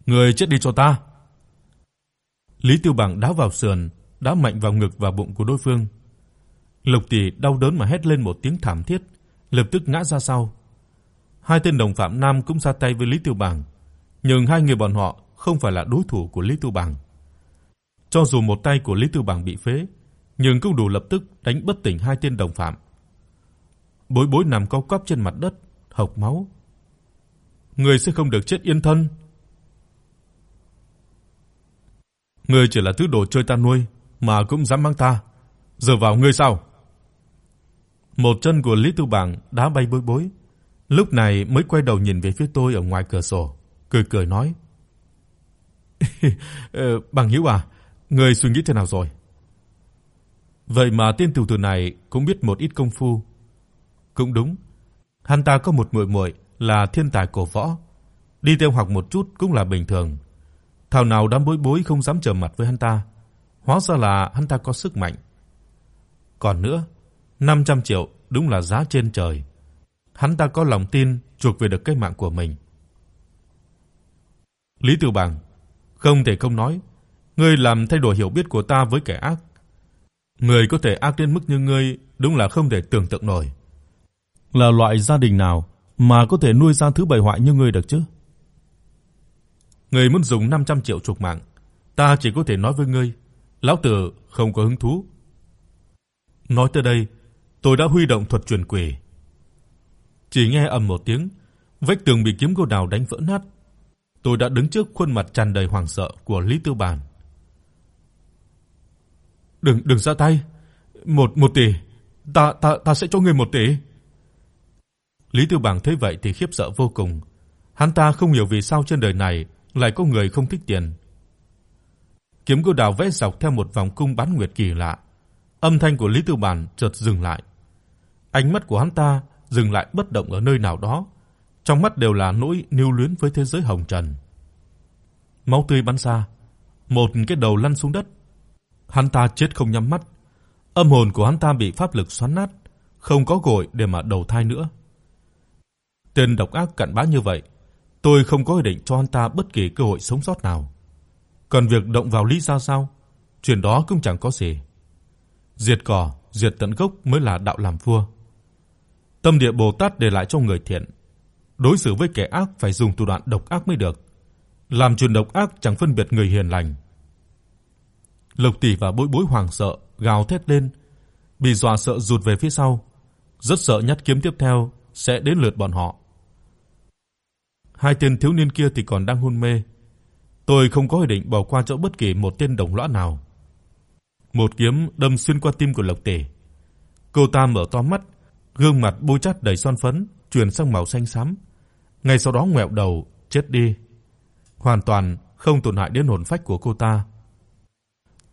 Ngươi chết đi cho ta. Lý Tiêu Bảng đá vào sườn, đá mạnh vào ngực và bụng của đối phương. Lục Tỷ đau đớn mà hét lên một tiếng thảm thiết, lập tức ngã ra sau. Hai tên đồng phạm nam cũng ra tay với Lý Tiêu Bảng, nhưng hai người bọn họ không phải là đối thủ của Lý Tiêu Bảng. Cho dù một tay của Lý Tiểu Bảng bị phế, nhưng cũng đủ lập tức đánh bất tỉnh hai tên đồng phạm. Bối Bối nằm co quắp trên mặt đất, hộc máu. Ngươi sẽ không được chết yên thân. Ngươi chỉ là thứ đồ chơi ta nuôi mà cũng dám mang ta, giờ vào ngươi sao? Một chân của Lý Tư Bảng đá bay Bối Bối, lúc này mới quay đầu nhìn về phía tôi ở ngoài cửa sổ, cười cười nói: "Ờ, bằng hữu à, ngươi suy nghĩ thế nào rồi?" Vậy mà tên tiểu tử này cũng biết một ít công phu. Cũng đúng, hắn ta có một muội muội là thiên tài cổ võ, đi theo học một chút cũng là bình thường. Thảo nào đám bối bối không dám trở mặt với hắn ta, hóa ra là hắn ta có sức mạnh. Còn nữa, 500 triệu đúng là giá trên trời. Hắn ta có lòng tin chuộc về được cái mạng của mình. Lý Tử Bằng, không thể không nói, ngươi làm thay đổi hiểu biết của ta với kẻ ác. Người có thể ác đến mức như ngươi đúng là không thể tưởng tượng nổi. Là loại gia đình nào mà có thể nuôi ra thứ bại hoại như ngươi được chứ? Ngươi muốn dùng 500 triệu chuộc mạng, ta chỉ có thể nói với ngươi, Lão tử không có hứng thú. Nói tới đây, tôi đã huy động thuật truyền quỷ. Chỉ nghe ầm một tiếng, vách tường bị kiếm gỗ đào đánh vỡ nát. Tôi đã đứng trước khuôn mặt tràn đầy hoảng sợ của Lý Tư Bản. "Đừng đừng ra tay. Một một tỷ, ta ta ta sẽ cho ngươi một tỷ." Lý Tư Bằng thấy vậy thì khiếp sợ vô cùng. Hắn ta không hiểu vì sao trên đời này lại có người không thích tiền. Kiếm cô đào vẽ dọc theo một vòng cung bán nguyệt kỳ lạ. Âm thanh của Lý Tư Bản chợt dừng lại. Ánh mắt của hắn ta dừng lại bất động ở nơi nào đó, trong mắt đều là nỗi níu luyến với thế giới hồng trần. Máu tươi bắn ra, một cái đầu lăn xuống đất. Hắn ta chết không nhắm mắt. Âm hồn của hắn ta bị pháp lực xoắn nát, không có gội để mà đầu thai nữa. Tên độc ác cặn bã như vậy, tôi không có ý định cho hắn ta bất kỳ cơ hội sống sót nào. Còn việc động vào Lý gia sao? Chuyện đó cũng chẳng có gì. Diệt cỏ, diệt tận gốc mới là đạo làm vua. Tâm địa Bồ Tát để lại cho người thiện, đối xử với kẻ ác phải dùng thủ đoạn độc ác mới được. Làm chuyện độc ác chẳng phân biệt người hiền lành. Lục Tỷ và Bối Bối hoảng sợ, gào thét lên, bị dọa sợ rụt về phía sau, rất sợ nhát kiếm tiếp theo sẽ đến lượt bọn họ. Hai tên thiếu niên kia thì còn đang hôn mê. Tôi không có ý định bỏ qua cho bất kỳ một tên đồng lõa nào. Một kiếm đâm xuyên qua tim của Lộc Tỷ. Cô ta mở to mắt, gương mặt bôi chát đầy son phấn chuyển sang màu xanh xám. Ngay sau đó ngoẹo đầu chết đi, hoàn toàn không tổn hại đến hồn phách của cô ta.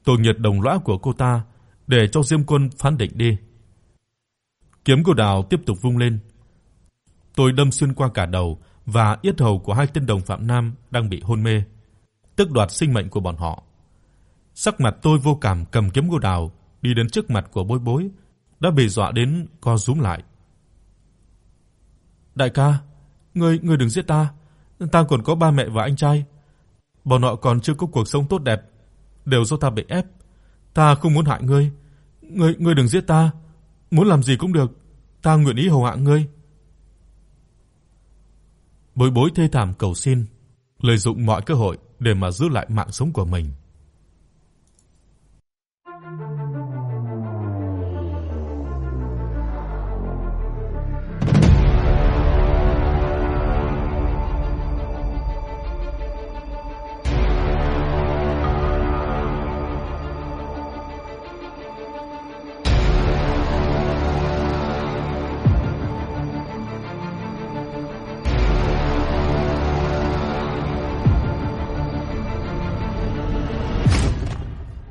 Tôi nhiệt đồng lõa của cô ta để cho Diêm Quân phán định đi. Kiếm của Đào tiếp tục vung lên. Tôi đâm xuyên qua cả đầu và yết hầu của hai tên đồng phạm nam đang bị hôn mê, tức đoạt sinh mệnh của bọn họ. Sắc mặt tôi vô cảm cầm kiếm của đào đi đến trước mặt của Bối Bối, đã bị dọa đến co rúm lại. "Đại ca, ngươi ngươi đừng giết ta, ta còn có ba mẹ và anh trai. Bọn họ còn chưa có cuộc sống tốt đẹp, đều do ta bị ép. Ta không muốn hại ngươi. Ngươi ngươi đừng giết ta, muốn làm gì cũng được, ta nguyện ý hầu hạ ngươi." Bối Bối thê thảm cầu xin, lợi dụng mọi cơ hội để mà giữ lại mạng sống của mình.